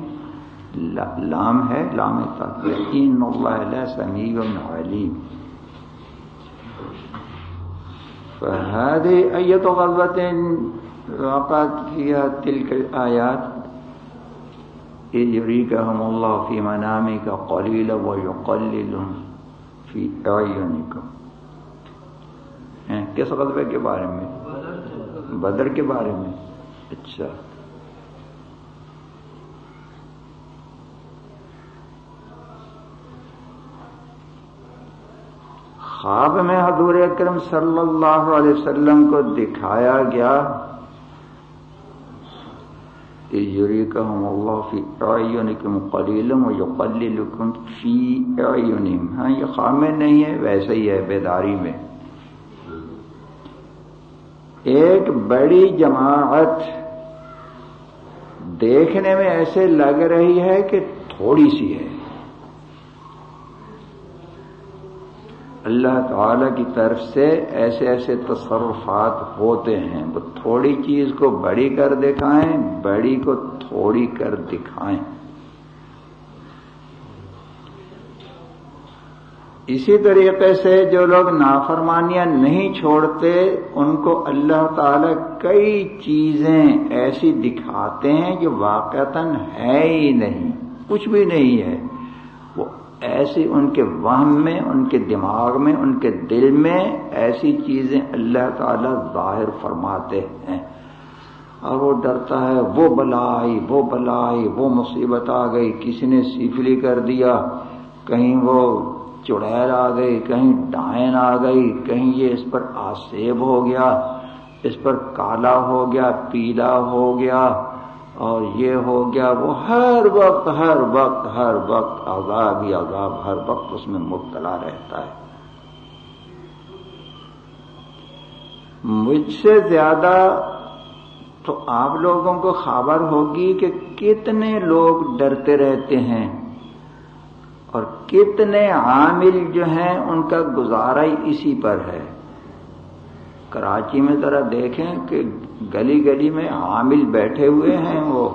لام ہے، لام ان اللہ سمیع علیم فهذه أية غلبة وقعت فيها تلك الآيات. إذ يريكهم الله في منامك قليلا ويقللهم في أعينكم. کس غذبے کے بارے میں؟ بدر کے بارے میں. اچھا. خواب میں حضور اکرم صلی اللہ علیہ وسلم کو دکھایا گیا اللہ فی اعینکم قلیلم و یقللکم فی ہاں یہ خواب میں نہیں ہے، ویسے ہی ہے، بیداری میں۔ ایک بڑی جماعت دیکھنے میں ایسے لگ رہی ہے کہ تھوڑی سی ہے۔ اللہ تعالی کی طرف سے ایسے ایسے تصرفات ہوتے ہیں۔ وہ تھوڑی چیز کو بڑی کر دکھائیں، بڑی کو تھوڑی کر دکھائیں۔ اسی طریقے سے جو لوگ نافرمانیاں نہیں چھوڑتے، ان کو اللہ تعالی کئی چیزیں ایسی دکھاتے ہیں جو واقعتاً ہے ہی نہیں۔ کچھ بھی نہیں ہے۔ ایسی ان کے وہم میں، ان کے دماغ میں، ان کے دل میں ایسی چیزیں اللہ تعالی ظاہر فرماتے ہیں۔ اور وہ ڈرتا ہے، وہ بلائی وہ بلائی، وہ مصیبت آ گئی، کسی نے سیفلی کر دیا، کہیں وہ چڑیل آ گئی، کہیں ڈائن آ گئی، کہیں یہ اس پر آسیب ہو گیا، اس پر کالا ہو گیا، پیلا ہو گیا۔ اور یہ ہو گیا وہ ہر وقت ہر وقت ہر وقت عذاب ہی عذاب، ہر وقت اس میں مبتلا رہتا ہے۔ مجھ سے زیادہ تو آپ لوگوں کو خبر ہوگی کہ کتنے لوگ ڈرتے رہتے ہیں اور کتنے عامل جو ہیں ان کا گزارا ہی اسی پر ہے۔ کراچی میں ذرا دیکھیں کہ گلی گلی میں عامل بیٹھے ہوئے ہیں وہ۔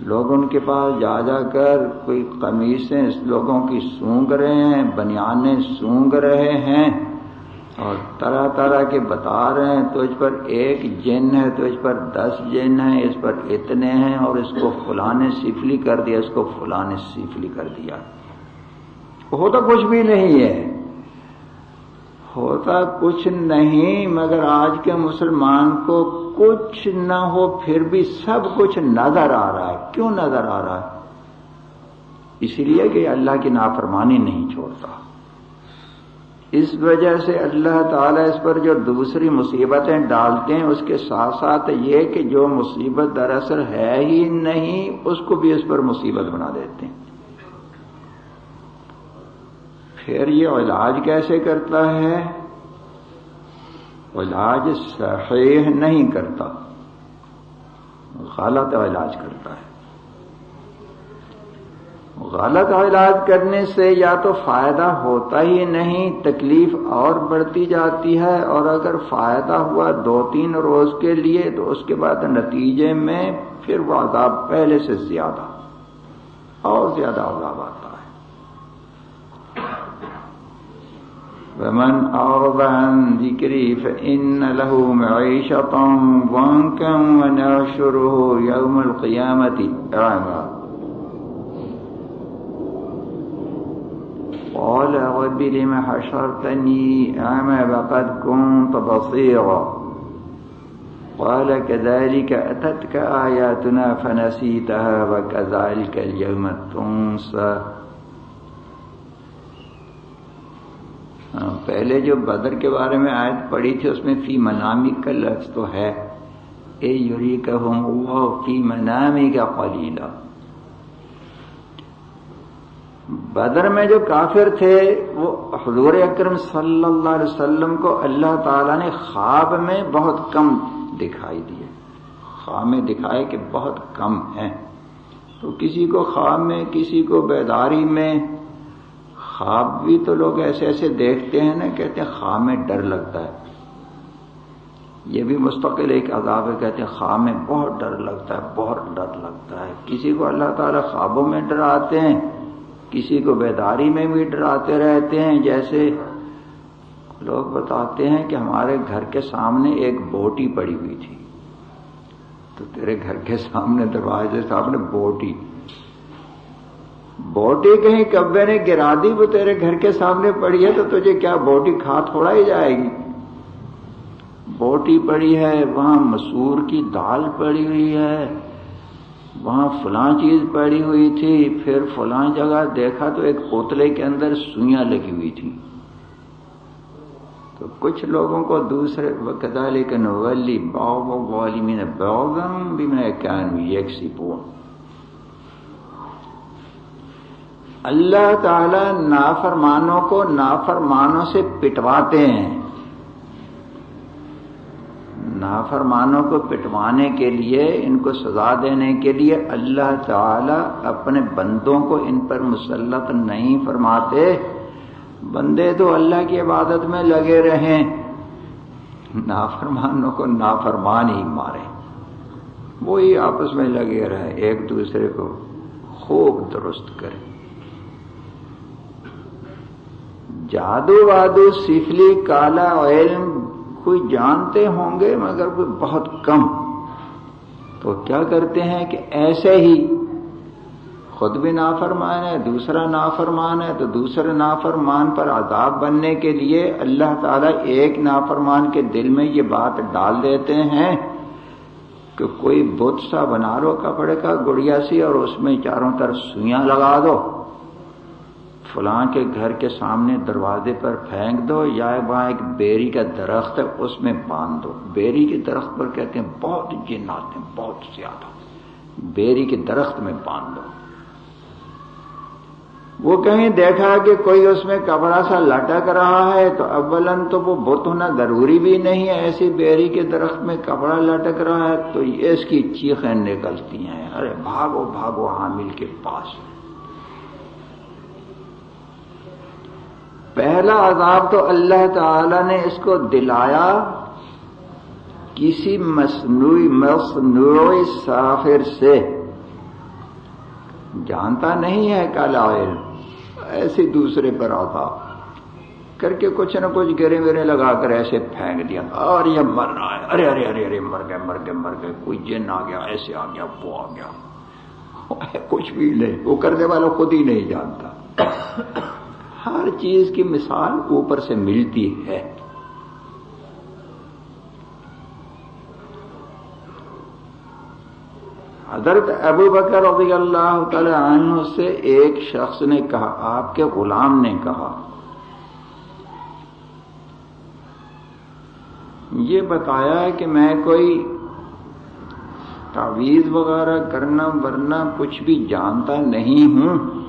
لوگ ان کے پاس جا جا کر کوئی قمیصیں لوگوں کی سونگ رہے ہیں بنیانے سونگ رہے ہیں اور طرح طرح کے بتا رہے ہیں تو اس پر ایک جن ہے تو اس پر دس جن ہے اس پر اتنے ہیں اور اس کو فلاں سفلی کر دیا، اس کو فلاں سفلی کر دیا۔ ہوتا کچھ بھی نہیں ہے۔ ہوتا کچھ نہیں، مگر آج کے مسلمان کو کچھ نہ ہو، پھر بھی سب کچھ نظر آ رہا ہے۔ کیوں نظر آ رہا ہے؟ اس لیے کہ اللہ کی نافرمانی نہیں چھوڑتا۔ اس وجہ سے اللہ تعالیٰ اس پر جو دوسری مصیبتیں ڈالتے ہیں، اس کے ساتھ ساتھ یہ کہ جو مصیبت دراصل ہے ہی نہیں، اس کو بھی اس پر مصیبت بنا دیتے ہیں۔ پھر یہ علاج کیسے کرتا ہے؟ علاج صحیح نہیں کرتا۔ غلط علاج کرتا ہے۔ غلط علاج کرنے سے یا تو فائدہ ہوتا ہی نہیں، تکلیف اور بڑھتی جاتی ہے۔ اور اگر فائدہ ہوا دو تین روز کے لیے، تو اس کے بعد نتیجے میں پھر وہ عذاب پہلے سے زیادہ، اور زیادہ عذاب آتا۔ فمن أعرض عن ذكري فإن له معيشة ضنكا ونعشره يوم القيامة. أعمى قال رب لم حشرتني أعمى وقد كنت بصيرا. قال كذلك أتتك آياتنا فنسيتها وكذلك اليوم تنسى. ہاں، پہلے جو بدر کے بارے میں آیت پڑھی تھی، اس میں فی منامی کا لفظ تو ہے۔ اے یوری کا فی منامی کا قلیلا بدر میں جو کافر تھے، وہ حضور اکرم صلی اللہ علیہ وسلم کو اللہ تعالی نے خواب میں بہت کم دکھائی دیے۔ خواب میں دکھائے کہ بہت کم ہیں۔ تو کسی کو خواب میں، کسی کو بیداری میں خواب بھی تو لوگ ایسے ایسے دیکھتے ہیں نا، کہتے ہیں خواب میں ڈر لگتا ہے۔ یہ بھی مستقل ایک عذاب ہے، کہتے ہیں خواب میں بہت ڈر لگتا ہے، بہت ڈر لگتا ہے۔ کسی کو اللہ تعالیٰ خوابوں میں ڈراتے ہیں، کسی کو بیداری میں بھی ڈراتے رہتے ہیں۔ جیسے لوگ بتاتے ہیں کہ ہمارے گھر کے سامنے ایک بوٹی پڑی ہوئی تھی۔ تو تیرے گھر کے سامنے دروازے سامنے بوٹی۔ بوٹی کہیں کبے نے گرا دی، وہ تیرے گھر کے سامنے پڑی ہے تو تجھے کیا بوٹی کھا تھوڑا ہی جائے گی؟ بوٹی پڑی ہے، وہاں مسور کی دال پڑی ہوئی ہے، وہاں فلاں چیز پڑی ہوئی تھی، پھر فلاں جگہ دیکھا تو ایک پوتلے کے اندر سوئیاں لگی ہوئی تھی تو کچھ لوگوں کو دوسرے کدالی کے نولی باؤ والی میں باؤگم بھی میں ایک سپور اللہ تعالی نافرمانوں کو نافرمانوں سے پٹواتے ہیں۔ نافرمانوں کو پٹوانے کے لیے، ان کو سزا دینے کے لیے اللہ تعالی اپنے بندوں کو ان پر مسلط نہیں فرماتے۔ بندے تو اللہ کی عبادت میں لگے رہیں نافرمانوں کو نافرمان ہی مارے۔ وہی آپس میں لگے رہے، ایک دوسرے کو خوب درست کرے۔ جادو وادو سفلی کالا، علم، کوئی جانتے ہوں گے مگر کوئی بہت کم۔ تو کیا کرتے ہیں کہ ایسے ہی خود بھی نافرمان ہے، دوسرا نافرمان ہے، تو دوسرے نافرمان پر عذاب بننے کے لیے اللہ تعالیٰ ایک نافرمان کے دل میں یہ بات ڈال دیتے ہیں کہ کوئی بت سا بنا لو کپڑے کا، گڑیا سی اور اس میں چاروں طرف سوئیاں لگا دو۔ فلاں کے گھر کے سامنے دروازے پر پھینک دو یا وہاں ایک بیری کا درخت ہے، اس میں باندھ دو۔ بیری کے درخت پر کہتے ہیں، بہت جن آتے ہیں، بہت زیادہ۔ بیری کے درخت میں باندھ دو۔ وہ کہیں دیکھا کہ کوئی اس میں کپڑا سا لٹک رہا ہے تو اولن تو وہ بت ہونا ضروری بھی نہیں ہے، ایسی بیری کے درخت میں کپڑا لٹک رہا ہے تو اس کی چیخیں نکلتی ہیں۔ ارے، بھاگو بھاگو، حامل کے پاس۔ پہلا عذاب تو اللہ تعالی نے اس کو دلایا، کسی مصنوعی مصنوعی سافر سے۔ جانتا نہیں ہے کالا علم ایسے دوسرے پر آتا۔ کر کے کچھ نہ کچھ گرے میرے لگا کر ایسے پھینک دیا۔ اور یہ مر رہا ہے۔ ارے ارے ارے ارے، مر گئے مر گئے مر گئے کوئی جن آ گیا، ایسے آ گیا، وہ آ گیا۔ کچھ بھی نہیں، وہ کرنے والا خود ہی نہیں جانتا۔ ہر چیز کی مثال اوپر سے ملتی ہے۔ حضرت ابو بکر رضی اللہ تعالی عنہ سے ایک شخص نے کہا، آپ کے غلام نے کہا، یہ بتایا کہ میں کوئی تعویذ وغیرہ کرنا ورنہ کچھ بھی جانتا نہیں ہوں۔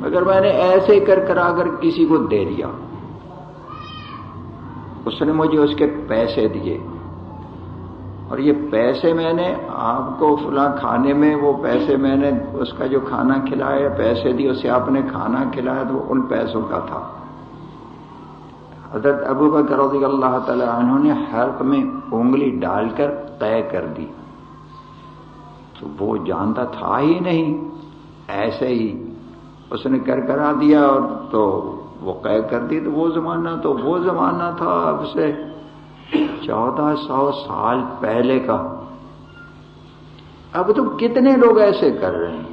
مگر میں نے ایسے کر کرا کر کسی کو دے دیا، اس نے مجھے اس کے پیسے دیے۔ اور یہ پیسے میں نے آپ کو فلاں کھانے میں، وہ پیسے میں نے اس کا جو کھانا کھلایا، پیسے دیے، اسے آپ نے کھانا کھلایا تو ان پیسوں کا تھا۔ حضرت ابو بکر رضی اللہ تعالی عنہ نے حلق میں انگلی ڈال کر طے کر دی۔ تو وہ جانتا تھا ہی نہیں، ایسے ہی اس نے کر کرا دیا اور تو وہ قید کر دی تو وہ زمانہ تو وہ زمانہ تھا اب سے چودہ سو سال پہلے کا۔ اب تم کتنے لوگ ایسے کر رہے ہیں؟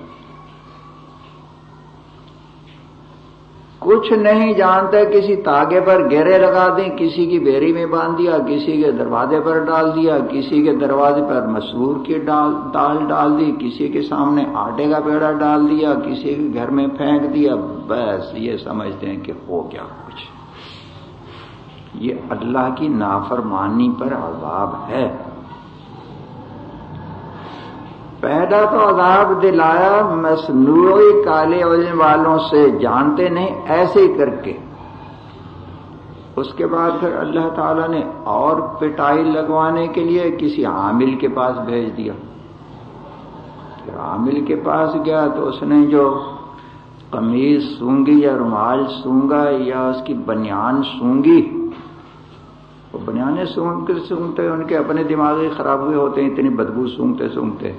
کچھ نہیں جانتے، کسی تاگے پر گہرے لگا دیں، کسی کی بیری میں باندھ دیا، کسی کے دروازے پر ڈال دیا، کسی کے دروازے پر مسور کی دال ڈال دی، کسی کے سامنے آٹے کا پیڑا ڈال دیا، کسی کے گھر میں پھینک دیا۔ بس یہ سمجھتے ہیں کہ ہو گیا کچھ۔ یہ اللہ کی نافرمانی پر عذاب ہے۔ پہلا تو عذاب دلایا مصنوعی کالے علم والوں سے جانتے نہیں، ایسے ہی کر کے۔ اس کے بعد پھر اللہ تعالی نے اور پٹائی لگوانے کے لیے کسی عامل کے پاس بھیج دیا۔ پھر عامل کے پاس گیا تو اس نے جو قمیض سونگی یا رومال سونگا یا اس کی بنیان سونگی، وہ بنیانے سونگ سونگتے، ان کے اپنے دماغی خراب ہوئے ہوتے ہیں، اتنی بدبو سونگتے سونگتے۔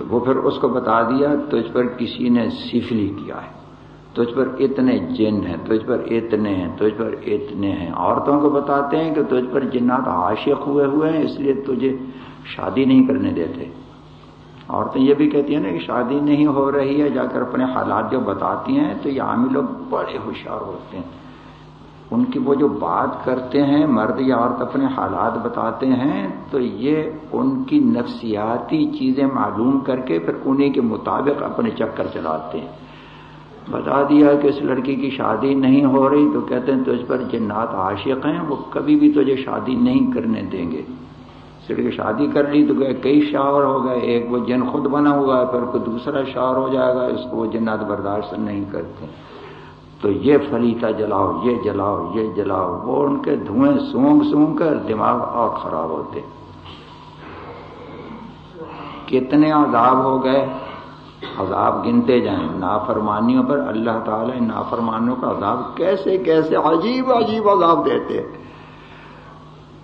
تو وہ پھر اس کو بتا دیا، تجھ پر کسی نے سفلی کیا ہے، تجھ پر اتنے جن ہیں، تجھ پر اتنے ہیں، تجھ پر اتنے ہیں۔ عورتوں کو بتاتے ہیں کہ تجھ پر جنات عاشق ہوئے ہوئے ہیں، اس لیے تجھے شادی نہیں کرنے دیتے۔ عورتیں یہ بھی کہتی ہیں نا کہ شادی نہیں ہو رہی ہے، جا کر اپنے حالات جو بتاتی ہیں تو یہ عامی لوگ بڑے ہوشیار ہوتے ہیں۔ ان کی وہ جو بات کرتے ہیں، مرد یا عورت اپنے حالات بتاتے ہیں، تو یہ ان کی نفسیاتی چیزیں معلوم کر کے پھر انہیں کے مطابق اپنے چکر چلاتے ہیں۔ بتا دیا کہ اس لڑکی کی شادی نہیں ہو رہی، تو کہتے ہیں تجھ پر جنات عاشق ہیں، وہ کبھی بھی تجھے شادی نہیں کرنے دیں گے۔ کی شادی کر لی تو کئی شاور ہو گئے، ایک وہ جن خود بنا ہوا ہے، پھر کوئی دوسرا شاور ہو جائے گا، اس کو وہ جنات برداشت نہیں کرتے۔ تو یہ فلیتا جلاؤ، یہ جلاؤ یہ جلاؤ، وہ ان کے دھوئیں سونگ سونگ کر دماغ اور خراب ہوتے۔ کتنے عذاب ہو گئے، عذاب گنتے جائیں۔ نافرمانیوں پر اللہ تعالی نافرمانیوں کا عذاب کیسے کیسے عجیب عجیب عذاب دیتے۔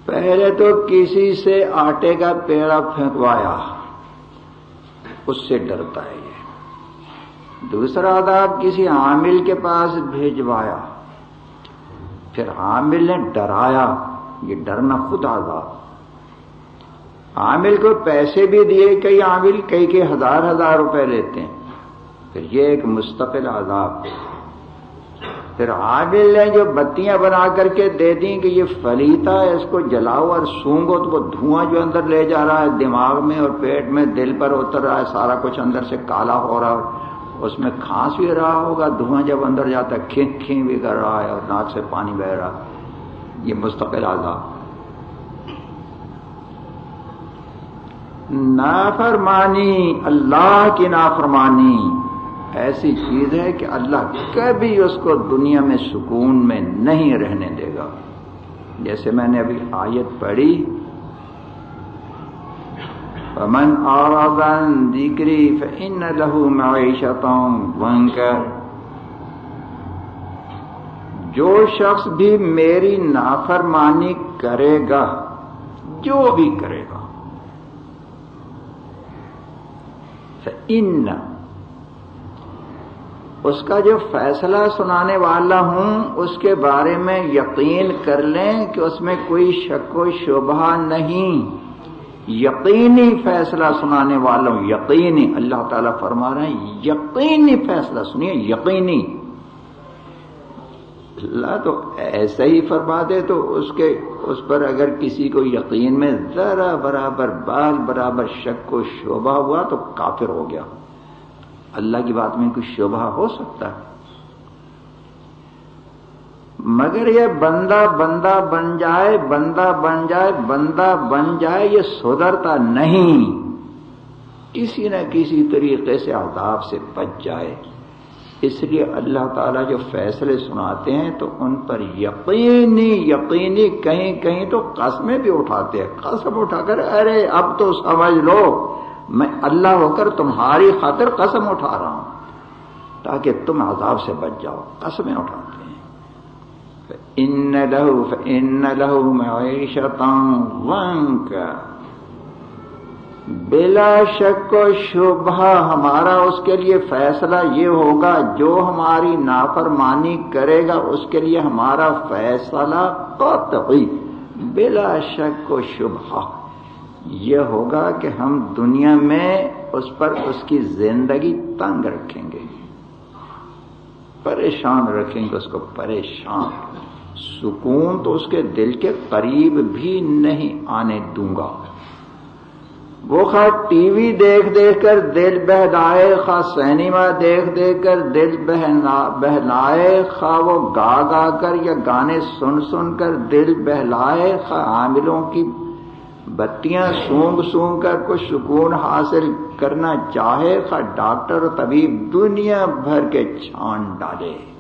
پہلے تو کسی سے آٹے کا پیڑا پھینکوایا، اس سے ڈرتا ہے۔ دوسرا عذاب کسی عامل کے پاس بھیجوایا۔ پھر عامل نے ڈرایا یہ ڈرنا خود عذاب عامل کو پیسے بھی دیے، کئی عامل کئی کئی ہزار ہزار روپے لیتے ہیں۔ پھر یہ ایک مستقل عذاب پھر عامل نے جو بتیاں بنا کر کے دے دی کہ یہ فلیتا ہے، اس کو جلاؤ اور سونگو تو وہ دھواں جو اندر لے جا رہا ہے دماغ میں اور پیٹ میں دل پر اتر رہا ہے، سارا کچھ اندر سے کالا ہو رہا ہے۔ اس میں کھانس بھی رہا ہوگا، دھواں جب اندر جاتا ہے، کھینک کھینک بھی کر رہا ہے اور ناک سے پانی بہ رہا یہ مستقل عذاب۔ نافرمانی، اللہ کی نافرمانی ایسی چیز ہے کہ اللہ کبھی اس کو دنیا میں سکون میں نہیں رہنے دے گا۔ جیسے میں نے ابھی آیت پڑھی من اور دیکری فن لہو معیشتوں بنکر جو شخص بھی میری نافرمانی کرے گا، جو بھی کرے گا۔ ان اس کا جو فیصلہ سنانے والا ہوں، اس کے بارے میں یقین کر لیں کہ اس میں کوئی شک و شبہ نہیں۔ یقینی فیصلہ سنانے والا ہوں یقینی، اللہ تعالیٰ فرما رہے ہیں، یقینی فیصلہ سنیے، یقینی۔ اللہ تو ایسا ہی فرما دے تو اس کے، اس پر اگر کسی کو یقین میں ذرا برابر، بال برابر شک کو شعبہ ہوا تو کافر ہو گیا۔ اللہ کی بات میں کوئی شعبہ ہو سکتا ہے؟ مگر یہ بندہ بندہ بن جائے، بندہ بن جائے، بندہ بن جائے، یہ سدھرتا نہیں۔ کسی نہ کسی طریقے سے عذاب سے بچ جائے۔ اس لیے اللہ تعالیٰ جو فیصلے سناتے ہیں تو ان پر یقینی یقینی کہیں کہیں تو قسمیں بھی اٹھاتے ہیں۔ قسم اٹھا کر، ارے اب تو سمجھ لو، میں اللہ ہو کر تمہاری خاطر قسم اٹھا رہا ہوں، تاکہ تم عذاب سے بچ جاؤ۔ قسمیں اٹھاتے ہیں۔ ان لہو ان لہو معیشتاں ونک بلا شک و شبہ ہمارا اس کے لیے فیصلہ یہ ہوگا، جو ہماری نافرمانی کرے گا، اس کے لیے ہمارا فیصلہ قطعی۔ بلا شک و شبہ۔ یہ ہوگا کہ ہم دنیا میں اس پر اس کی زندگی تنگ رکھیں گے۔ پریشان رکھیں گے اس کو، پریشان۔ سکون تو اس کے دل کے قریب بھی نہیں آنے دوں گا۔ وہ خواہ ٹی وی دیکھ دیکھ کر دل بہلائے خواہ سینما دیکھ دیکھ کر دل بہلائے، خواہ وہ گا گا کر یا گانے سن سن کر دل بہلائے، خواہ عاملوں کی بتیاں سونگ سونگ کر کچھ سکون حاصل کرنا چاہے، خواہ ڈاکٹر طبیب دنیا بھر کے چھان ڈالے۔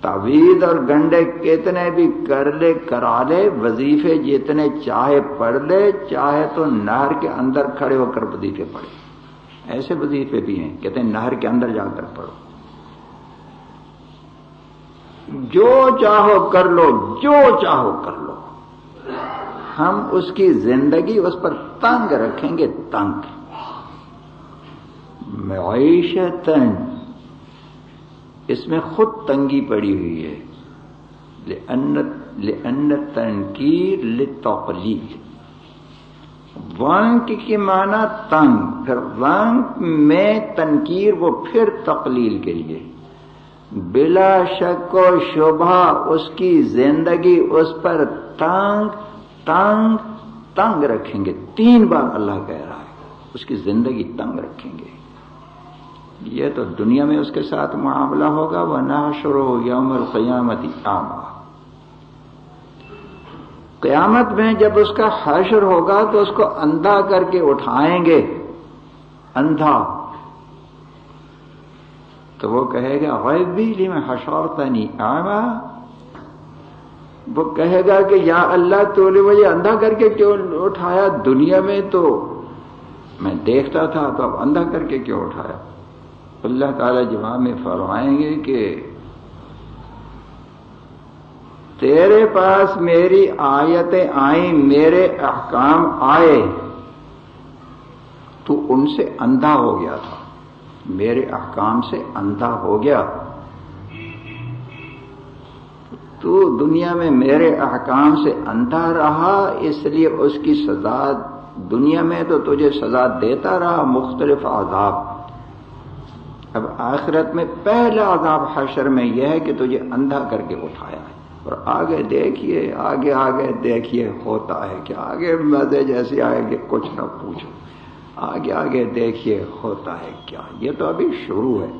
تعوید اور گنڈے کتنے بھی کر لے، کرا لے، وظیفے جتنے چاہے پڑھ لے، چاہے تو نہر کے اندر کھڑے ہو کر وظیفے پڑھے۔ ایسے وظیفے بھی ہیں، کہتے ہیں نہر کے اندر جا کر پڑھو۔ جو چاہو کر لو، جو چاہو کر لو۔ ہم اس کی زندگی اس پر تنگ رکھیں گے، تنگ۔ معیشت اس میں خود تنگی پڑی ہوئی ہے۔ لأن تنکیر لتقلیل وانک کی معنی تنگ۔ پھر وانک میں تنکیر وہ پھر تقلیل کے لیے۔ بلا شک و شبہ اس کی زندگی اس پر تنگ تنگ تنگ رکھیں گے۔ تین بار اللہ کہہ رہا ہے، اس کی زندگی تنگ رکھیں گے۔ یہ تو دنیا میں اس کے ساتھ معاملہ ہوگا وہ نہ شروع یوم القیامتی آما۔ قیامت میں جب اس کا حشر ہوگا تو اس کو اندھا کر کے اٹھائیں گے، اندھا۔ تو وہ کہے گا، غیب بھی میں حشور نہیں آما۔ وہ کہے گا کہ، یا اللہ تو نے مجھے اندھا کر کے کیوں اٹھایا؟ دنیا میں تو میں دیکھتا تھا تو اب اندھا کر کے کیوں اٹھایا؟ اللہ تعالی جواب میں فرمائیں گے کہ تیرے پاس میری آیتیں آئیں، میرے احکام آئے، تو ان سے اندھا ہو گیا تھا۔ میرے احکام سے اندھا ہو گیا۔ تو دنیا میں میرے احکام سے اندھا رہا، اس لیے اس کی سزا دنیا میں تو تجھے سزا دیتا رہا، مختلف عذاب۔ اب آخرت میں پہلا عذاب حشر میں یہ ہے کہ تجھے اندھا کر کے اٹھایا ہے۔ اور آگے دیکھیے، آگے آگے دیکھیے ہوتا ہے کہ آگے مزے جیسے آئے گے کچھ نہ پوچھو۔ آگے آگے دیکھیے ہوتا ہے کیا۔ یہ تو ابھی شروع ہے۔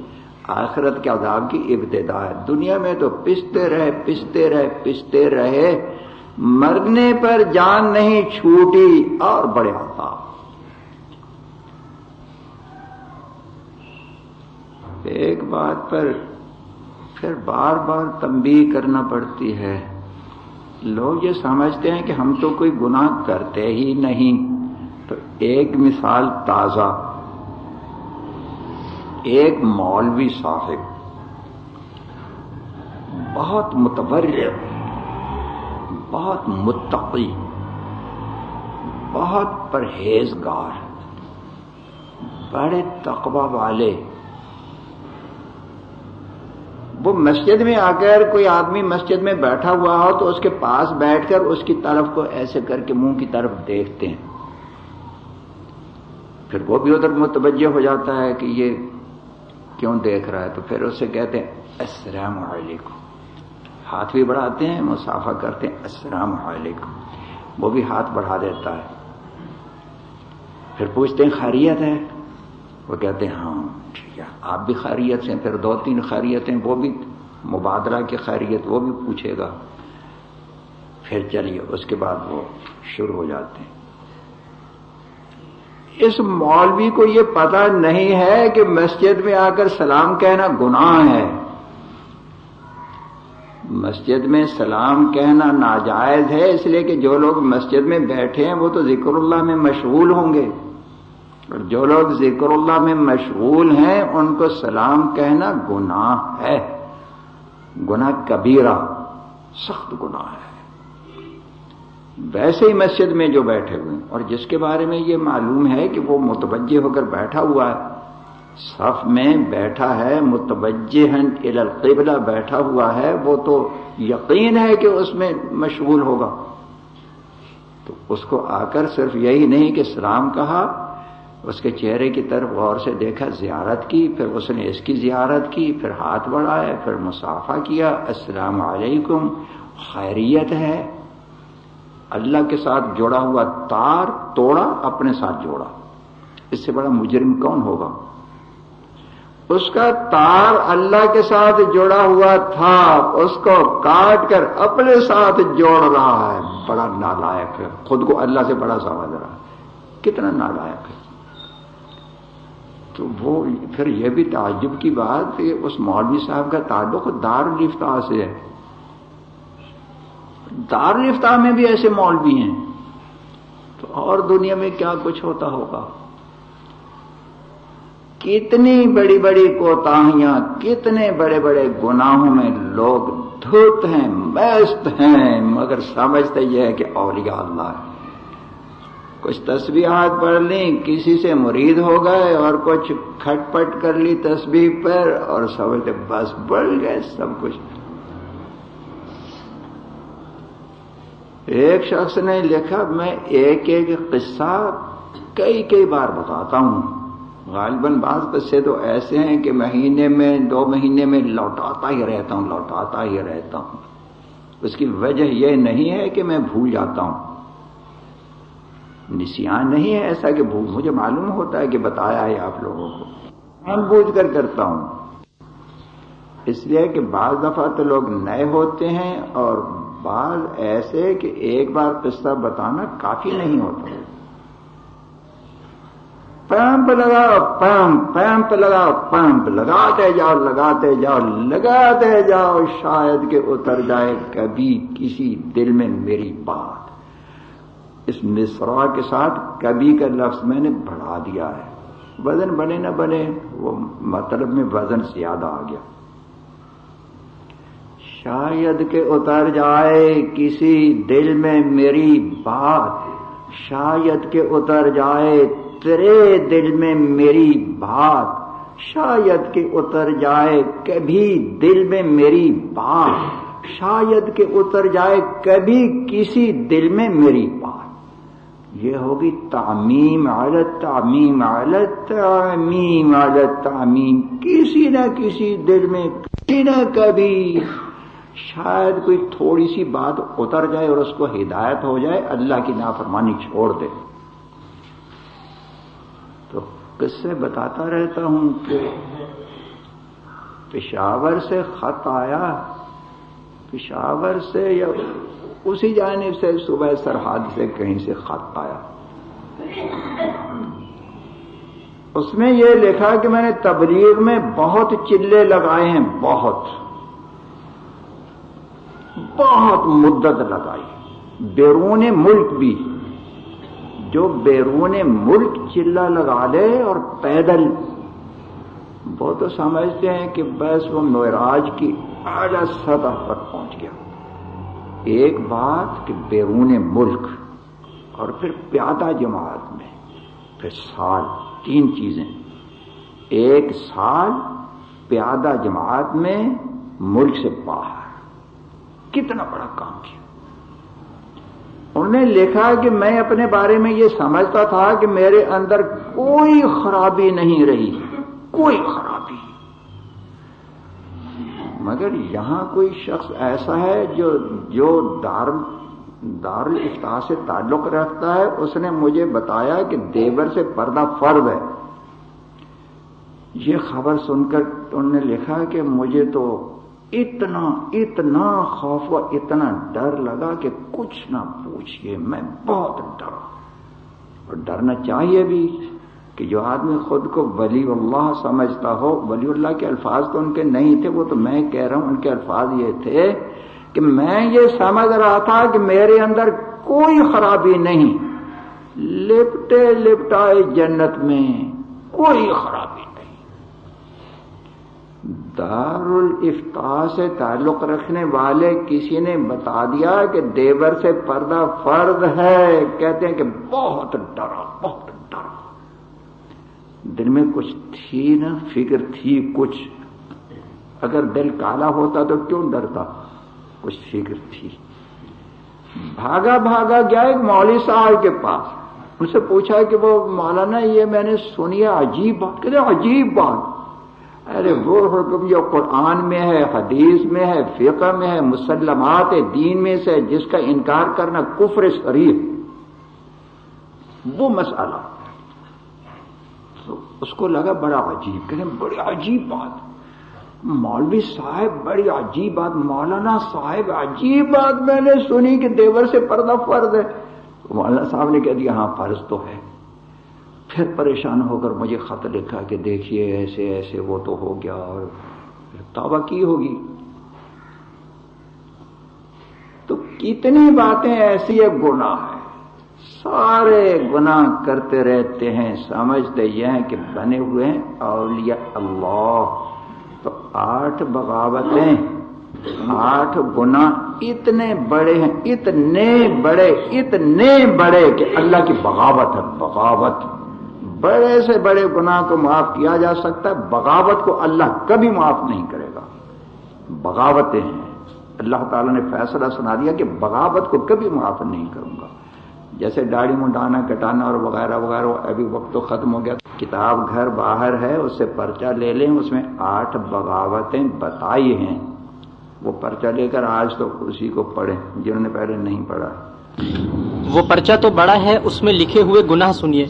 آخرت کے عذاب کی ابتدا ہے۔ دنیا میں تو پستے رہے پستے رہے پستے رہے۔ مرنے پر جان نہیں چھوٹی اور بڑے عذاب۔ ایک بات پر پھر بار بار تنبیہ کرنا پڑتی ہے۔ لوگ یہ سمجھتے ہیں کہ ہم تو کوئی گناہ کرتے ہی نہیں۔ تو ایک مثال تازہ۔ ایک مولوی صاحب۔ بہت متبر بہت متقی۔ بہت پرہیزگار۔ بڑے تقوی والے۔ وہ مسجد میں آ کر کوئی آدمی مسجد میں بیٹھا ہوا ہو تو اس کے پاس بیٹھ کر اس کی طرف کو ایسے کر کے منہ کی طرف دیکھتے ہیں۔ پھر وہ بھی ادھر متوجہ ہو جاتا ہے کہ یہ کیوں دیکھ رہا ہے۔ تو پھر اسے کہتے ہیں، السلام علیکم۔ ہاتھ بھی بڑھاتے ہیں، مسافہ کرتے ہیں، السلام علیکم۔ وہ بھی ہاتھ بڑھا دیتا ہے۔ پھر پوچھتے ہیں، خیریت ہے؟ وہ کہتے ہیں ہاں ٹھیک ہے۔ آپ بھی خیریت سے پھر دو تین خیریت ہیں وہ بھی مبادلہ کی خیریت، وہ بھی پوچھے گا۔ پھر چلیے، اس کے بعد وہ شروع ہو جاتے ہیں۔ اس مولوی کو یہ پتا نہیں ہے کہ مسجد میں آ کر سلام کہنا گناہ ہے۔ مسجد میں سلام کہنا ناجائز ہے، اس لیے کہ جو لوگ مسجد میں بیٹھے ہیں، وہ تو ذکر اللہ میں مشغول ہوں گے۔ اور جو لوگ ذکر اللہ میں مشغول ہیں، ان کو سلام کہنا گناہ ہے۔ گناہ کبیرہ، سخت گناہ ہے۔ ویسے ہی مسجد میں جو بیٹھے ہوئے ہیں، اور جس کے بارے میں یہ معلوم ہے کہ وہ متوجہ ہو کر بیٹھا ہوا ہے، صف میں بیٹھا ہے متوجہ القبلہ بیٹھا ہوا ہے، وہ تو یقین ہے کہ اس میں مشغول ہوگا۔ تو اس کو آ کر صرف یہی نہیں کہ سلام کہا اس کے چہرے کی طرف غور سے دیکھا، زیارت کی، پھر اس نے اس کی زیارت کی، پھر ہاتھ بڑھایا، پھر مسافہ کیا، السلام علیکم، خیریت ہے؟ اللہ کے ساتھ جوڑا ہوا تار توڑا، اپنے ساتھ جوڑا۔ اس سے بڑا مجرم کون ہوگا؟ اس کا تار اللہ کے ساتھ جوڑا ہوا تھا، اس کو کاٹ کر اپنے ساتھ جوڑ رہا ہے۔ بڑا نالائق ہے، خود کو اللہ سے بڑا سمجھ رہا ہے۔ کتنا نالائق ہے۔ تو وہ پھر یہ بھی تعجب کی بات کہ اس مولوی صاحب کا تعلق دار الفتاح سے ہے۔ دار الفتاح میں بھی ایسے مولوی ہیں۔ تو اور دنیا میں کیا کچھ ہوتا ہوگا؟ کتنی بڑی بڑی کوتاہیاں، کتنے بڑے بڑے گناہوں میں لوگ دھوت ہیں، مست ہیں، مگر سمجھتے یہ ہے کہ اولیاء اللہ ہے کچھ تصویرات پڑھ لیں، کسی سے مرید ہو گئے اور کچھ کھٹ پٹ کر لی تصویر پر اور سمجھتے بس بڑھ گئے سب کچھ۔ ایک شخص نے لکھا، میں ایک ایک قصہ کئی کئی بار بتاتا ہوں۔ غالباً بعض قصے تو ایسے ہیں کہ مہینے میں، دو مہینے میں لوٹاتا ہی رہتا ہوں، لوٹاتا ہی رہتا ہوں۔ اس کی وجہ یہ نہیں ہے کہ میں بھول جاتا ہوں۔ نسیان نہیں ہے ایسا کہ مجھے معلوم ہوتا ہے کہ بتایا ہے آپ لوگوں کو۔ جان بوجھ کر کرتا ہوں۔ اس لیے کہ بعض دفعہ تو لوگ نئے ہوتے ہیں اور بعض ایسے کہ ایک بار قصہ بتانا کافی نہیں ہوتا۔ پمپ لگاؤ پمپ پمپ لگاؤ پمپ لگاتے جاؤ لگاتے جاؤ لگاتے جاؤ، شاید کہ اتر جائے کبھی کسی دل میں میری بات۔ اس مصرا کے ساتھ کبھی کا لفظ میں نے بڑھا دیا ہے۔ وزن بنے نہ بنے، وہ مطلب میں وزن زیادہ آ گیا۔ شاید کہ اتر جائے کسی دل میں میری بات، شاید کہ اتر جائے تیرے دل میں میری بات، شاید کہ اتر جائے کبھی دل میں میری بات، شاید کہ اتر جائے کبھی کسی دل میں میری بات۔ یہ ہوگی تعمیم عالت تعمیم عالت تعمیم عالت تعمیم۔ کسی نہ کسی دل میں کسی نہ کبھی شاید کوئی تھوڑی سی بات اتر جائے اور اس کو ہدایت ہو جائے، اللہ کی نافرمانی چھوڑ دے۔ تو کس سے بتاتا رہتا ہوں کہ پشاور سے خط آیا۔ پشاور سے یا اسی جانب سے صبح سرحد سے کہیں سے خط آیا۔ اس میں یہ لکھا کہ میں نے تبلیغ میں بہت چلے لگائے ہیں، بہت۔ بہت مدت لگائی۔ بیرون ملک بھی۔ جو بیرون ملک چلا لگا لے اور پیدل۔ وہ تو سمجھتے ہیں کہ بس وہ معراج کی اعلی سطح پر پہنچ گیا۔ ایک بات کہ بیرون ملک اور پھر پیادہ جماعت میں پھر سال تین چیزیں۔ ایک سال پیادہ جماعت میں ملک سے باہر۔ کتنا بڑا کام کیا۔ انہوں نے لکھا کہ میں اپنے بارے میں یہ سمجھتا تھا کہ میرے اندر کوئی خرابی نہیں رہی۔ کوئی خرابی۔ مگر یہاں کوئی شخص ایسا ہے جو جو دار دار الفتا سے تعلق رکھتا ہے؟ اس نے مجھے بتایا کہ دیور سے پردہ فرد ہے۔ یہ خبر سن کر انہوں نے لکھا کہ مجھے تو اتنا اتنا خوف و اتنا ڈر لگا کہ کچھ نہ پوچھئے، میں بہت ڈرا۔ اور ڈرنا چاہیے بھی۔ کہ جو آدمی خود کو ولی اللہ سمجھتا ہو، ولی اللہ کے الفاظ تو ان کے نہیں تھے، وہ تو میں کہہ رہا ہوں، ان کے الفاظ یہ تھے کہ میں یہ سمجھ رہا تھا کہ میرے اندر کوئی خرابی نہیں۔ لپٹے لپٹائے جنت میں کوئی خرابی نہیں۔ دار الفتا سے تعلق رکھنے والے کسی نے بتا دیا کہ دیور سے پردہ فرد ہے۔ کہتے ہیں کہ بہت ڈرا، بہت دل میں کچھ تھی نا، فکر تھی کچھ۔ اگر دل کالا ہوتا تو کیوں ڈرتا؟ کچھ فکر تھی۔ بھاگا بھاگا گیا ایک مولوی صاحب کے پاس۔ ان سے پوچھا کہ وہ مولانا، یہ میں نے سنی ہے عجیب بات۔ کہتے عجیب بات۔ ارے، وہ حکم جو قرآن میں ہے، حدیث میں ہے، فقہ میں ہے، مسلمات دین میں سے جس کا انکار کرنا کفر شریف۔ وہ مسئلہ۔ اس کو لگا بڑا عجیب، کہتے بڑی عجیب بات۔ مولوی صاحب، بڑی عجیب بات، مولانا صاحب عجیب بات میں نے سنی کہ دیور سے پردہ فرض ہے۔ مولانا صاحب نے کہہ دیا ہاں فرض تو ہے۔ پھر پریشان ہو کر مجھے خط لکھا کہ دیکھیے، ایسے ایسے وہ تو ہو گیا اور توبہ کی ہوگی۔ تو کتنی باتیں ایسی ہے گناہ ہے سارے گناہ کرتے رہتے ہیں، سمجھتے یہ ہیں کہ بنے ہوئے ہیں اولیاء اللہ۔ تو آٹھ بغاوتیں، آٹھ گنا اتنے بڑے ہیں، اتنے بڑے اتنے بڑے کہ اللہ کی بغاوت ہے، بغاوت۔ بڑے سے بڑے گناہ کو معاف کیا جا سکتا ہے، بغاوت کو اللہ کبھی معاف نہیں کرے گا۔ بغاوتیں ہیں۔ اللہ تعالیٰ نے فیصلہ سنا دیا کہ بغاوت کو کبھی معاف نہیں کروں گا۔ جیسے داڑھی منڈانا، کٹانا اور وغیرہ وغیرہ، ابھی وقت تو ختم ہو گیا۔ کتاب گھر باہر ہے، اس سے پرچہ لے لیں۔ اس میں آٹھ بغاوتیں بتائی ہیں۔ وہ پرچہ لے کر آج تو اسی کو پڑھیں، جنہوں نے پہلے نہیں پڑھا۔ وہ پرچہ تو بڑا ہے، اس میں لکھے ہوئے گناہ سنیے۔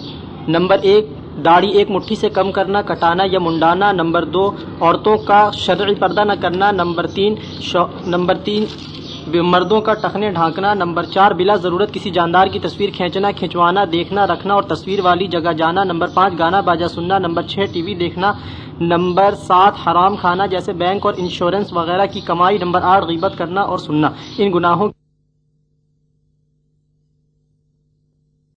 نمبر ایک، داڑھی ایک مٹھی سے کم کرنا، کٹانا یا منڈانا۔ نمبر دو، عورتوں کا شرعی پردہ نہ کرنا۔ نمبر تین نمبر تین مردوں کا ٹخنے ڈھانکنا، نمبر چار، بلا ضرورت کسی جاندار کی تصویر کھینچنا کھینچوانا دیکھنا، رکھنا اور تصویر والی جگہ جانا، نمبر پانچ، گانا باجا سننا، نمبر چھ، ٹی وی دیکھنا، نمبر سات، حرام کھانا جیسے بینک اور انشورنس وغیرہ کی کمائی، نمبر آٹھ، غیبت کرنا اور سننا۔ ان گناہوں